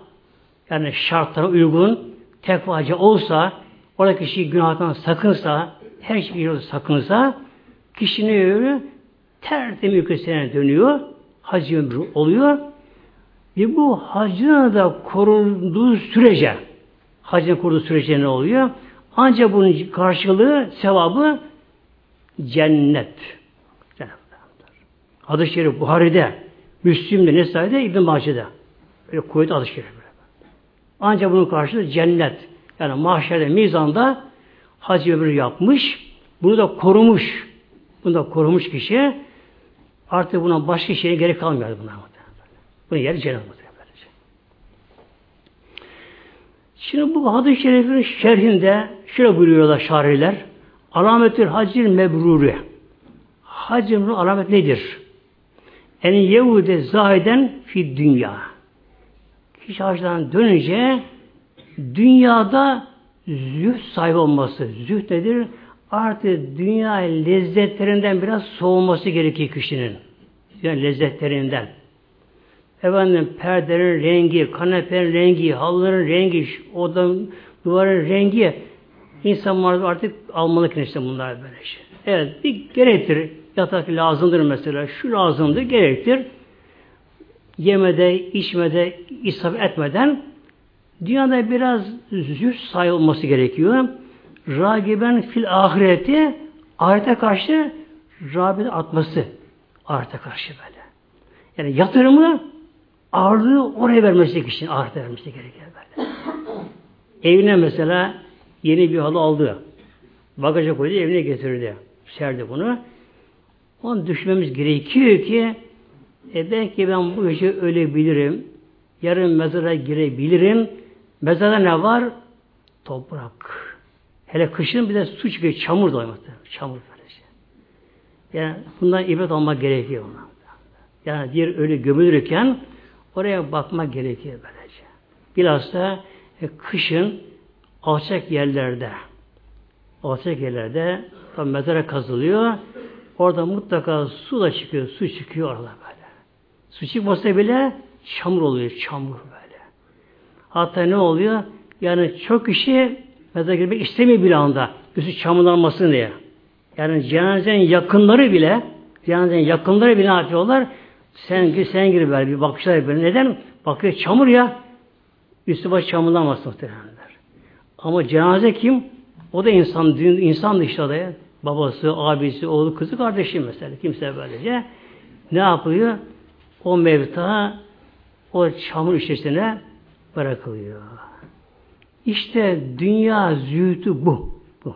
yani şartlara uygun tekvacı olsa oradaki kişi günahtan sakınsa her şeyi sakınsa kişinin ömrü tertemiz ülkesine dönüyor. Hacı ömrü oluyor. Ve bu hacına da korunduğu sürece hacın koruduğu sürece ne oluyor? Ancak bunun karşılığı, sevabı cennet. Hadis-i Şerif Buhari'de, Müslim'de, Nesai'de, İbn-i Mace'de. Böyle kuvvetli hadis-i Şerif. Ancak bunun karşılığı cennet. Yani mahşerde, mizanda hacı ömrü yapmış, bunu da korumuş. Bunu da korumuş kişi artık buna başka şeye gerek kalmıyor buna. Bunun yeri cennet Şimdi bu hadis-i şerifin şerhinde şöyle buyuruyorlar şariler. Alametül hacil mebruri. Hacın alamet nedir? En Yehude zahiden fi dünya. Kişi hacdan dönünce dünyada zühd sahibi olması. Zühd nedir? Artık dünya lezzetlerinden biraz soğuması gerekiyor kişinin. Yani lezzetlerinden. Efendim perdenin rengi, kanepenin rengi, halıların rengi, odanın, duvarın rengi insanlar artık almalı işte bunlar böyle şey. Evet bir gerektir. Yatak lazımdır mesela. Şu lazımdır, gerektir. Yemede, içmede, israf etmeden dünyada biraz zühd sahibi olması gerekiyor. Ragiben fil ahireti ahirete karşı rağbet atması ahirete karşı böyle. Yani yatırımı ağırlığı oraya vermesi için ahirete vermesi gerekiyor böyle. Evine mesela yeni bir halı aldı. Bagaja koydu, evine getirdi. Serdi bunu. Onu düşmemiz gerekiyor ki e belki ben bu gece ölebilirim. Yarın mezara girebilirim. Mezarda ne var? Toprak. Hele kışın bir de su çıkıyor. Çamur da Çamur böylece. Yani bundan ibret almak gerekiyor. Ona. Yani bir ölü gömülürken oraya bakmak gerekiyor böylece. Bilhassa e, kışın alçak yerlerde alçak yerlerde tam mezara kazılıyor. Orada mutlaka su da çıkıyor. Su çıkıyor orada böyle. Su çıkmasa bile çamur oluyor. Çamur. Hatta ne oluyor? Yani çok kişi mezara girmek istemiyor bir anda. Üstü çamurlanmasın diye. Yani cenazenin yakınları bile cenazenin yakınları bile ne yapıyorlar? Sen gir, sen gir böyle bir bakışlar böyle. Neden? Bakıyor çamur ya. Üstü baş çamurlanmasın muhtemelenler. Ama cenaze kim? O da insan, insan işte o da ya. Babası, abisi, oğlu, kızı, kardeşi mesela. Kimse böylece. Ne yapıyor? O mevta o çamur içerisine bırakılıyor. İşte dünya zühdü bu. bu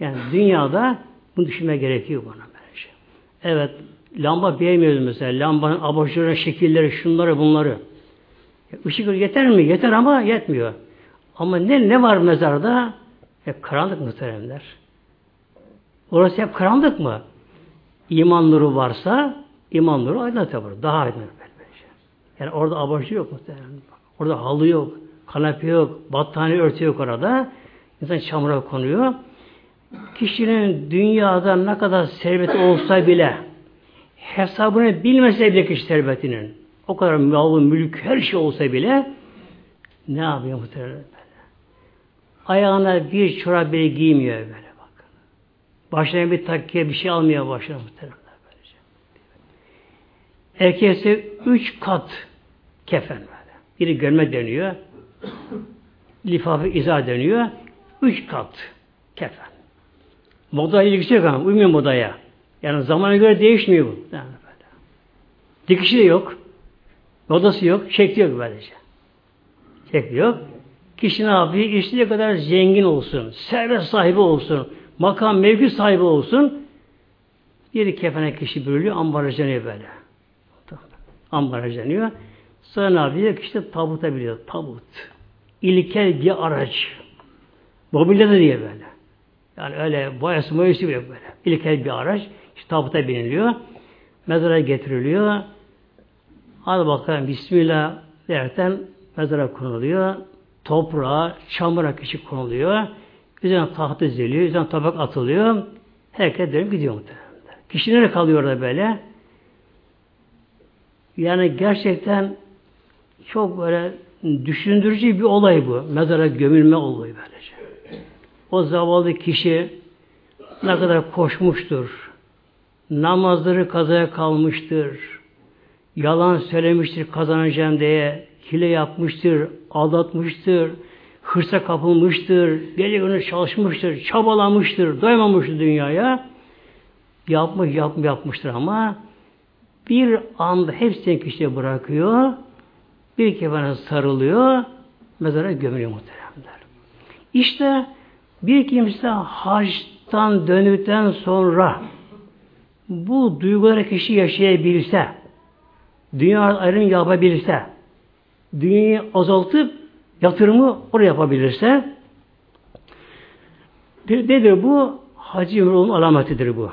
yani dünyada bunu düşünme gerekiyor bana böylece. Evet, lamba beğenmiyoruz mesela. Lambanın abajurların şekilleri, şunları, bunları. Işık yeter mi? Yeter ama yetmiyor. Ama ne, ne var mezarda? Hep karanlık muhteremler. Orası hep karanlık mı? İman nuru varsa iman nuru aydınlatıyor. Daha aydınlatıyor. Yani orada abajur yok muhteremler. Orada halı yok, kanepe yok, battaniye örtü yok orada. İnsan çamura konuyor. Kişinin dünyada ne kadar serveti olsa bile hesabını bilmese bile kişi servetinin o kadar malı, mülk, her şey olsa bile ne yapıyor muhtemelen böyle? Ayağına bir çorap bile giymiyor böyle bak. Başına bir takkiye bir şey almıyor başına muhtemelen böylece. Erkeğe üç kat kefen böyle. Biri gömme deniyor. Lifafı izah deniyor. Üç kat kefen. Moda ilgisi yok ama uymuyor modaya. Yani zamana göre değişmiyor bu. Dikişi de yok. Modası yok. Şekli yok böylece. Şekli yok. Kişi ne yapıyor? İstediği kadar zengin olsun. Servet sahibi olsun. Makam, mevki sahibi olsun. Bir kefene kişi bürülüyor. Ambalajlanıyor böyle. Ambalajlanıyor. Sonra ne yapıyor? İşte tabuta biliyor. Tabut. İlkel bir araç. Mobilya da diye böyle. Yani öyle boyası boyası yok böyle. İlkel bir araç. İşte tabuta biniliyor. Mezara getiriliyor. Hadi bakalım Bismillah derken mezara konuluyor. Toprağa, çamura kişi konuluyor. Üzerine taht diziliyor. Üzerine tabak atılıyor. Herkes dönüp gidiyor muhtemelen. Kişi nereye kalıyor orada böyle? Yani gerçekten çok böyle düşündürücü bir olay bu. Mezara gömülme olayı böylece. O zavallı kişi ne kadar koşmuştur. Namazları kazaya kalmıştır. Yalan söylemiştir kazanacağım diye. Hile yapmıştır, aldatmıştır, hırsa kapılmıştır, gece günü çalışmıştır, çabalamıştır, doymamıştır dünyaya. Yapmış, yapmış, yapmıştır ama bir anda hepsini kişiye bırakıyor, bir kefene sarılıyor, mezara gömülüyor muhteremler. İşte bir kimse hacdan döndükten sonra bu duyguları kişi yaşayabilse, dünya ayrım yapabilse, dünyayı azaltıp yatırımı oraya yapabilirse, nedir bu? Hacı ömrünün alametidir bu.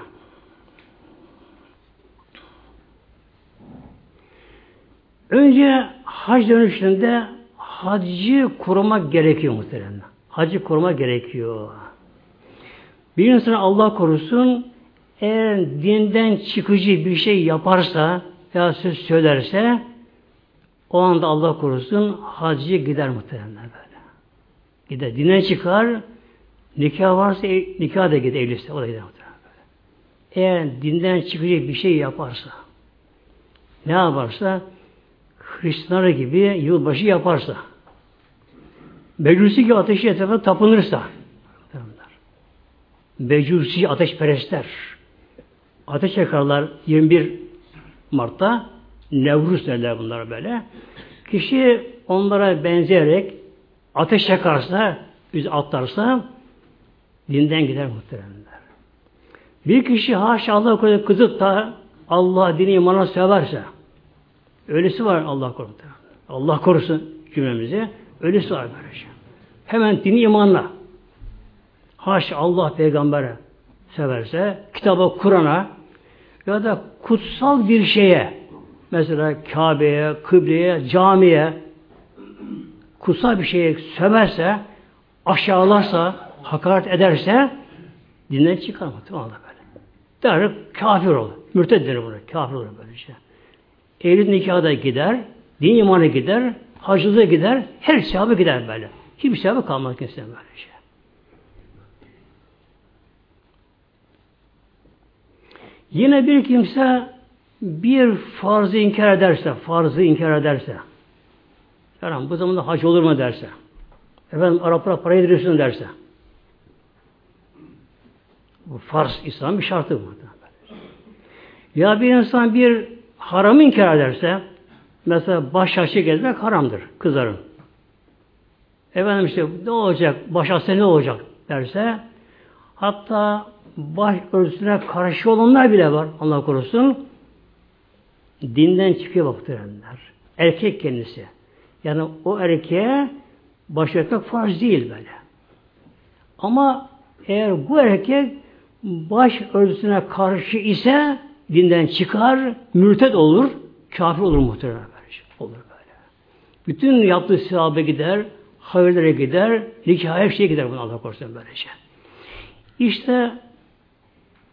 Önce hac dönüşünde hacı korumak gerekiyor muhtemelen. Hacı korumak gerekiyor. Bir insan Allah korusun eğer dinden çıkıcı bir şey yaparsa ya söz söylerse o anda Allah korusun hacıya gider muhtemelen böyle. Gider. Dinden çıkar nikah varsa nikah da gider evliyse o da gider muhtemelen böyle. Eğer dinden çıkıcı bir şey yaparsa ne yaparsa Hristiyanlar gibi yılbaşı yaparsa Mecusi ki ateşi etrafına tapınırsa Mecusi ateşperestler ateş yakarlar 21 Mart'ta Nevruz derler bunlara böyle. Kişi onlara benzeyerek ateş yakarsa, yüz atlarsa dinden gider muhteremler. Bir kişi haşa Allah korusun kızıp da Allah dini imana severse öylesi var Allah korusun. Allah korusun cümlemizi. Öylesi var böyle şey. Hemen dini imanla haşa Allah peygambere severse, kitaba, Kur'an'a ya da kutsal bir şeye mesela Kabe'ye, kıbleye, camiye kutsal bir şeye söverse, aşağılarsa, hakaret ederse dinden çıkar Allah böyle. Der kafir olur. Mürted denir buna. Kafir olur böyle şey. Evlilik nikahı gider, din imanı gider, hacılığı gider, her sevabı gider böyle. Hiçbir sevabı kalmaz kimse böyle şey. Yine bir kimse bir farzı inkar ederse, farzı inkar ederse, yani bu zamanda hac olur mu derse, efendim Araplara para yediriyorsun derse, bu farz İslam bir şartı bu. Ya bir insan bir haramı inkar ederse, mesela baş açı gezmek haramdır kızların. Efendim işte ne olacak, baş açı ne olacak derse, hatta baş örtüsüne karşı olanlar bile var Allah korusun. Dinden çıkıyor baktıranlar. Erkek kendisi. Yani o erkeğe baş örtmek farz değil böyle. Ama eğer bu erkek baş örtüsüne karşı ise dinden çıkar, mürted olur, kafir olur muhtemelen böyle. Olur böyle. Bütün yaptığı sevabı gider, hayırlara gider, nikah her şeye gider bunu Allah korusun böylece. İşte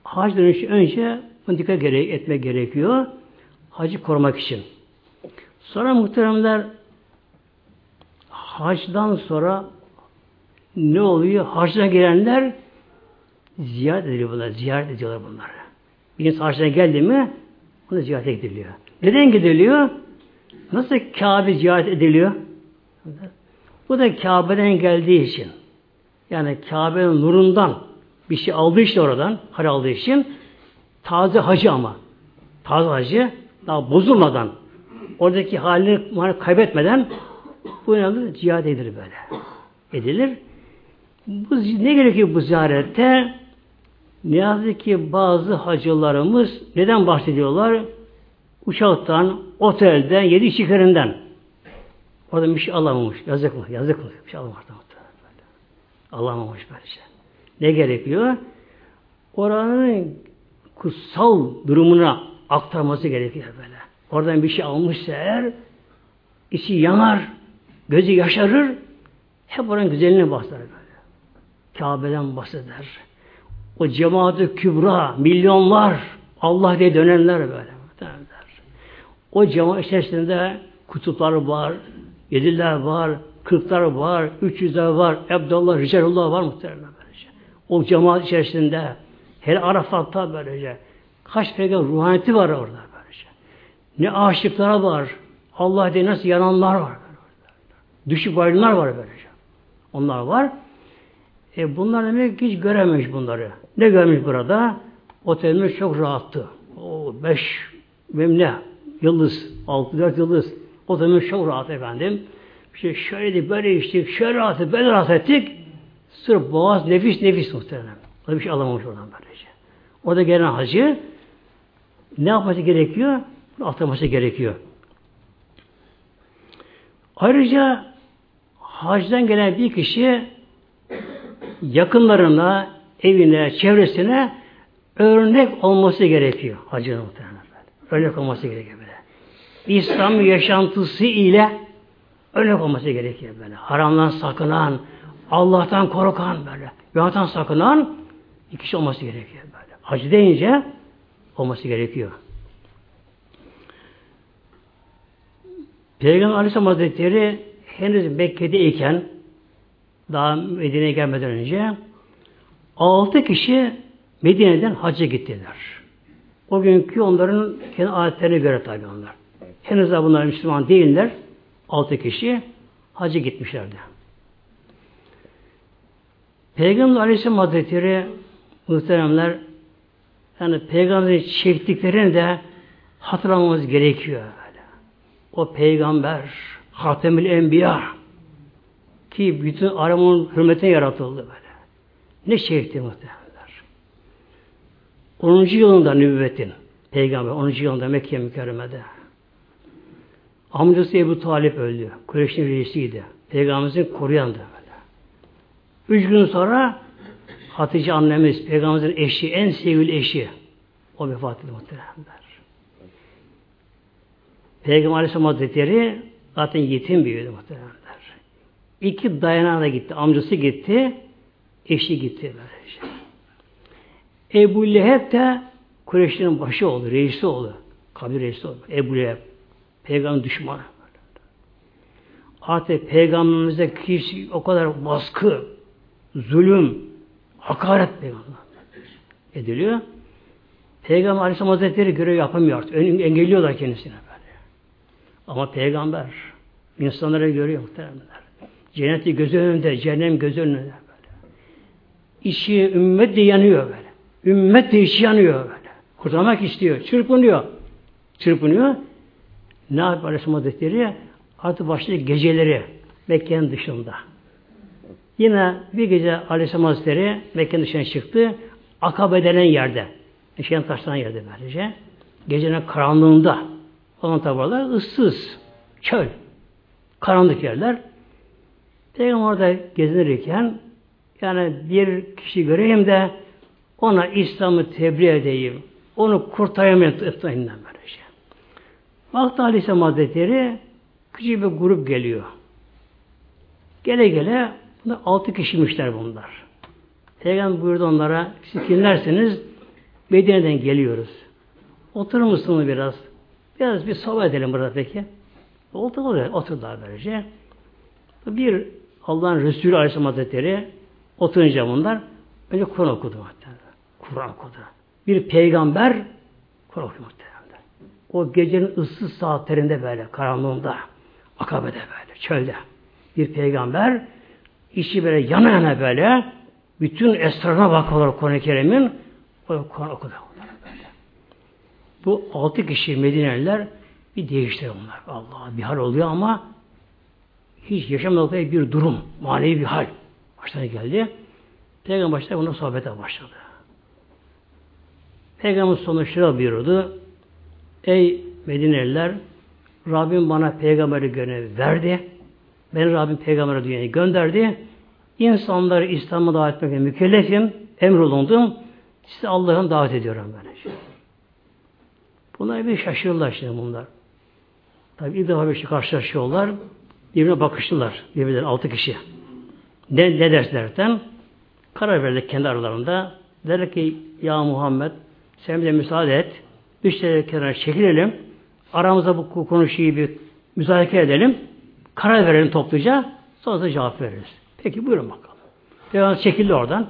hac dönüşü önce bunu dikkat gerek, etmek gerekiyor. Hacı korumak için. Sonra muhteremler hacdan sonra ne oluyor? Hacdan gelenler ziyaret ediliyor bunlar. Ziyaret ediyorlar bunları. Bir insan hacdan geldi mi ona ziyarete gidiliyor. Neden gidiliyor? Nasıl Kabe ziyaret ediliyor? Bu da Kabe'den geldiği için. Yani Kabe'nin nurundan bir şey aldığı için oradan, har aldığı için taze hacı ama. Taze hacı daha bozulmadan oradaki halini kaybetmeden bu önemli ziyaret edilir böyle. Edilir. Bu, ne gerekiyor bu ziyarette? Ne yazık ki bazı hacılarımız neden bahsediyorlar? Uçaktan, otelden, yedi içikerinden. Orada bir şey alamamış. Yazık mı? Yazık mı? Bir şey alamamış. Alamamış böyle şey. Ne gerekiyor? Oranın kutsal durumuna aktarması gerekiyor böyle. Oradan bir şey almışsa eğer içi yanar, gözü yaşarır, hep oranın güzelliğine bahseder böyle. Kabe'den bahseder. O cemaat-ı kübra, milyonlar, Allah diye dönenler böyle. O cemaat içerisinde kutuplar var, yediler var, kırklar var, üç yüzler var, Ebdallah, Ricalullah var muhtemelen böylece. O cemaat içerisinde, her Arafat'ta böylece. Kaç peygamber ruhaniyeti var orada böylece. Ne aşıklara var, Allah diye nasıl yananlar var. Düşük bayılımlar var böylece. Onlar var. E bunlar demek hiç görememiş bunları. Ne görmüş burada? Otelimiz çok rahattı. O beş memle yıldız, altı dört yıldız. Otelimiz çok rahat efendim. İşte şöyle böyle içtik, şöyle rahat böyle rahat ettik. Sırf boğaz nefis nefis muhtemelen. O bir şey alamamış oradan böylece. Orada gelen hacı ne yapması gerekiyor? Atlaması gerekiyor. Ayrıca hacdan gelen bir kişi yakınlarına, evine, çevresine örnek olması gerekiyor hacının muhtemelen. Örnek olması gerekiyor böyle. İslam yaşantısı ile örnek olması gerekiyor böyle. Haramdan sakınan, Allah'tan korkan böyle. Günahtan sakınan bir kişi olması gerekiyor böyle. Hacı deyince olması gerekiyor. Peygamber Aleyhisselam Hazretleri henüz Mekke'deyken daha Medine'ye gelmeden önce altı kişi Medine'den hacca gittiler. O günkü onların kendi adetlerine göre tabi onlar. Henüz daha bunlar Müslüman değiller. Altı kişi hacı gitmişlerdi. Peygamber Aleyhisselam Hazretleri muhteremler yani peygamberin çektiklerini de hatırlamamız gerekiyor. O peygamber Hatemül Enbiya ki bütün aramanın hürmetine yaratıldı böyle. Ne çekti muhtemelenler. 10. yılında nübüvvetin peygamber 10. yılında Mekke mükerremede amcası Ebu Talip öldü. Kureyş'in reisiydi. Peygamberimizin koruyandı böyle. Üç gün sonra Hatice annemiz, Peygamberimizin eşi, en sevgili eşi o vefat etti muhteremler. Peygamber Aleyhisselam Hazretleri zaten yetim büyüdü muhteremler. İki dayanağa gitti. Amcası gitti, eşi gitti böylece. Ebu Leheb de Kureyşlerin başı oldu, reisi oldu. Kabir reisi oldu. Ebu Leheb. Peygamber düşmanı. Artık peygamberimize kişi o kadar baskı, zulüm, hakaret peygamber ediliyor. Peygamber Aleyhisselam Hazretleri görev yapamıyor artık. Engelliyorlar kendisine. Ama peygamber insanlara görüyor muhteremler. Cenneti göz önünde, cehennem göz önünde böyle. İçi ümmet de yanıyor böyle. Ümmet de içi yanıyor böyle. Kurtarmak istiyor. Çırpınıyor. Çırpınıyor. Ne yapıyor Aleyhisselam Hazretleri? Artık başladı geceleri Mekke'nin dışında. Yine bir gece Aleyhisselam Hazretleri Mekke'nin dışına çıktı. Akabe denen yerde. Eşeğin taşlanan yerde böylece. Gecenin karanlığında olan tabiler ıssız, çöl, karanlık yerler. Peygamber orada gezinirken yani bir kişi göreyim de ona İslam'ı tebliğ edeyim. Onu kurtarayım ettiğinden böylece. Baktı Aleyhisselam Hazretleri Küçük bir grup geliyor. Gele gele bunlar altı kişiymişler bunlar. Peygamber buyurdu onlara siz kimlersiniz? Medine'den geliyoruz. Oturur musunuz biraz? Biraz bir sohbet edelim burada peki. Oldu oluyor. Oturdular böylece. Bir Allah'ın Resulü Aleyhisselam Hazretleri oturunca bunlar önce Kur'an okudu Kur'an okudu. Bir peygamber Kur'an okudu muhtemelen. O gecenin ıssız saatlerinde böyle karanlığında akabede böyle çölde bir peygamber işi böyle yana yana böyle bütün esrarına bakıyorlar Kur'an-ı Kerim'in Kur'an okudu. Bu altı kişi Medineliler bir değişti onlar. Allah bir hal oluyor ama hiç yaşamadıkları bir durum, manevi bir hal başlarına geldi. Peygamber başta buna sohbete başladı. Peygamber sonu şöyle buyurdu. Ey Medineliler Rabbim bana peygamberi görev verdi. Ben Rabbim peygamberi dünyaya gönderdi. İnsanları İslam'a davet etmekle mükellefim. Emrolundum. Size Allah'ın davet ediyorum ben. Bunlar bir şaşırırlar şimdi bunlar. Tabi ilk defa bir şey karşılaşıyorlar. Birbirine bakıştılar. Birbirlerine altı kişi. Ne, ne derslerden karar verdik kendi aralarında. Der ki ya Muhammed sen bize müsaade et. Müşterileri kenara çekilelim. Aramızda bu konuşuyu bir müzakere edelim. Karar verelim topluca. Sonra cevap veririz. Peki buyurun bakalım. Peygamber çekildi oradan.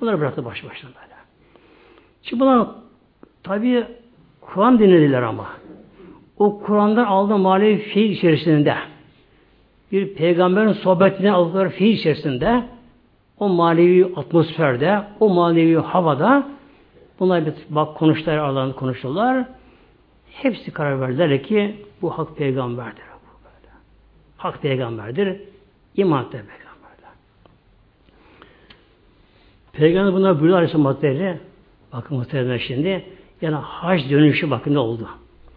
Bunları bıraktı baş başına böyle. Şimdi buna tabi Kur'an dinlediler ama. O Kur'an'dan aldığı manevi fiil içerisinde bir peygamberin sohbetinden aldıkları fiil içerisinde o manevi atmosferde, o manevi havada bunlar bir bak konuştular, aralarında konuştular. Hepsi karar verdiler ki bu hak peygamberdir. Hak peygamberdir. İman peygamberler. Peygamber bunlar buyuruyor Aleyhisselam Hazretleri bakın muhtemelen şimdi yani hac dönüşü bakın ne oldu.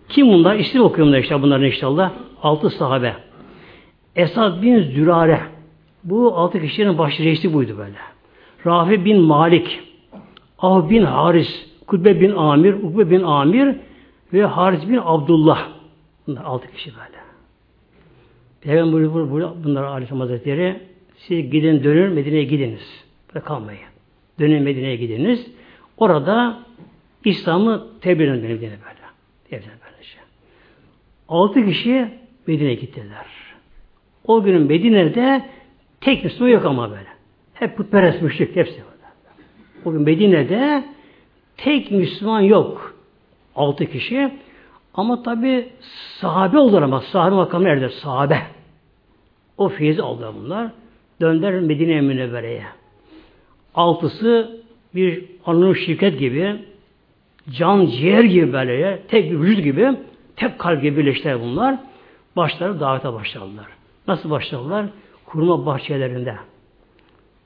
Kim bunlar? İsim okuyorum işte bunların inşallah. Altı sahabe. Esad bin Zürare. Bu altı kişinin baş reisi buydu böyle. Rafi bin Malik. Av bin Haris. Kutbe bin Amir. Ukbe bin Amir. Ve Haris bin Abdullah. Bunlar altı kişi böyle. Peygamber buyuruyor, buyuruyor bunlara Aleyhisselam Hazretleri siz gidin dönün Medine'ye gidiniz. Burada kalmayın. Dönün Medine'ye gidiniz. Orada İslam'ı tebliğ edin Medine'ye böyle. Tebliğ böylece. Altı kişi Medine'ye gittiler. O günün Medine'de tek Müslüman yok ama böyle. Hep putperest müşrik hepsi. Böyle. O gün Medine'de tek Müslüman yok. Altı kişi. Ama tabi sahabe oldular ama sahabe makamı nerede? Sahabe. O feyzi aldılar bunlar. Döndüler Medine Münevvere'ye. Altısı bir anonim şirket gibi can ciğer gibi böyle tek bir vücut gibi tek kalp gibi birleştiler bunlar. Başları davete başladılar. Nasıl başladılar? Kurma bahçelerinde.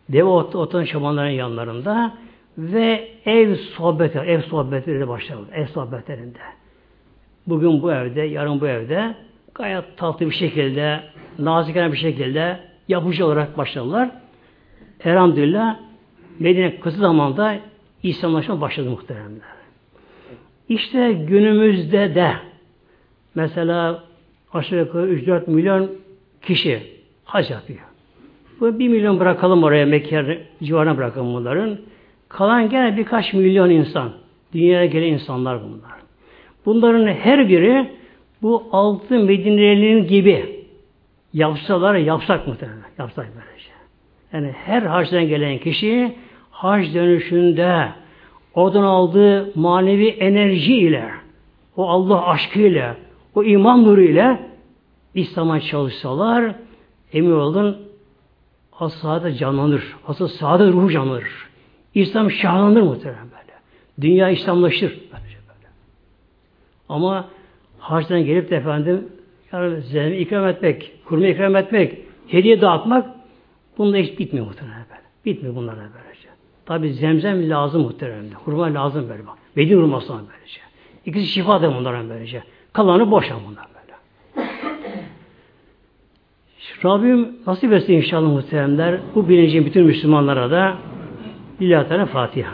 Deve ot, otan şamanların yanlarında ve ev sohbeti, ev sohbetleri başladılar. Ev sohbetlerinde. Bugün bu evde, yarın bu evde gayet tatlı bir şekilde, nazikane bir şekilde yapıcı olarak başladılar. Elhamdülillah Medine kısa zamanda İslamlaşma başladı muhteremler. İşte günümüzde de mesela aşağı yukarı 3-4 milyon kişi hac yapıyor. Bu 1 milyon bırakalım oraya Mekke civarına bırakalım bunların. Kalan gene birkaç milyon insan. Dünyaya gelen insanlar bunlar. Bunların her biri bu altı Medineli'nin gibi yapsalar yapsak muhtemelen. Yapsak böylece. Yani her hacdan gelen kişi hac dönüşünde oradan aldığı manevi enerji ile o Allah aşkıyla o iman nuru ile İslam'a çalışsalar emin olun asla canlanır. Asıl sağda ruhu canlanır. İslam şahlanır muhtemelen böyle. Dünya İslamlaşır. Böylece böyle. Ama harçtan gelip de efendim yani zehmi ikram etmek, kurma ikram etmek, hediye dağıtmak bunda hiç bitmiyor muhtemelen böyle. Bitmiyor bunlar böylece. Tabi zemzem lazım muhtemelen. Hurma lazım böyle. Medine hurması böylece. İkisi şifa da bunların böylece. Kalanı boş bunlar böyle. Rabbim nasip etsin inşallah muhteremler. Bu bilincin bütün Müslümanlara da Lillahi Teala Fatiha.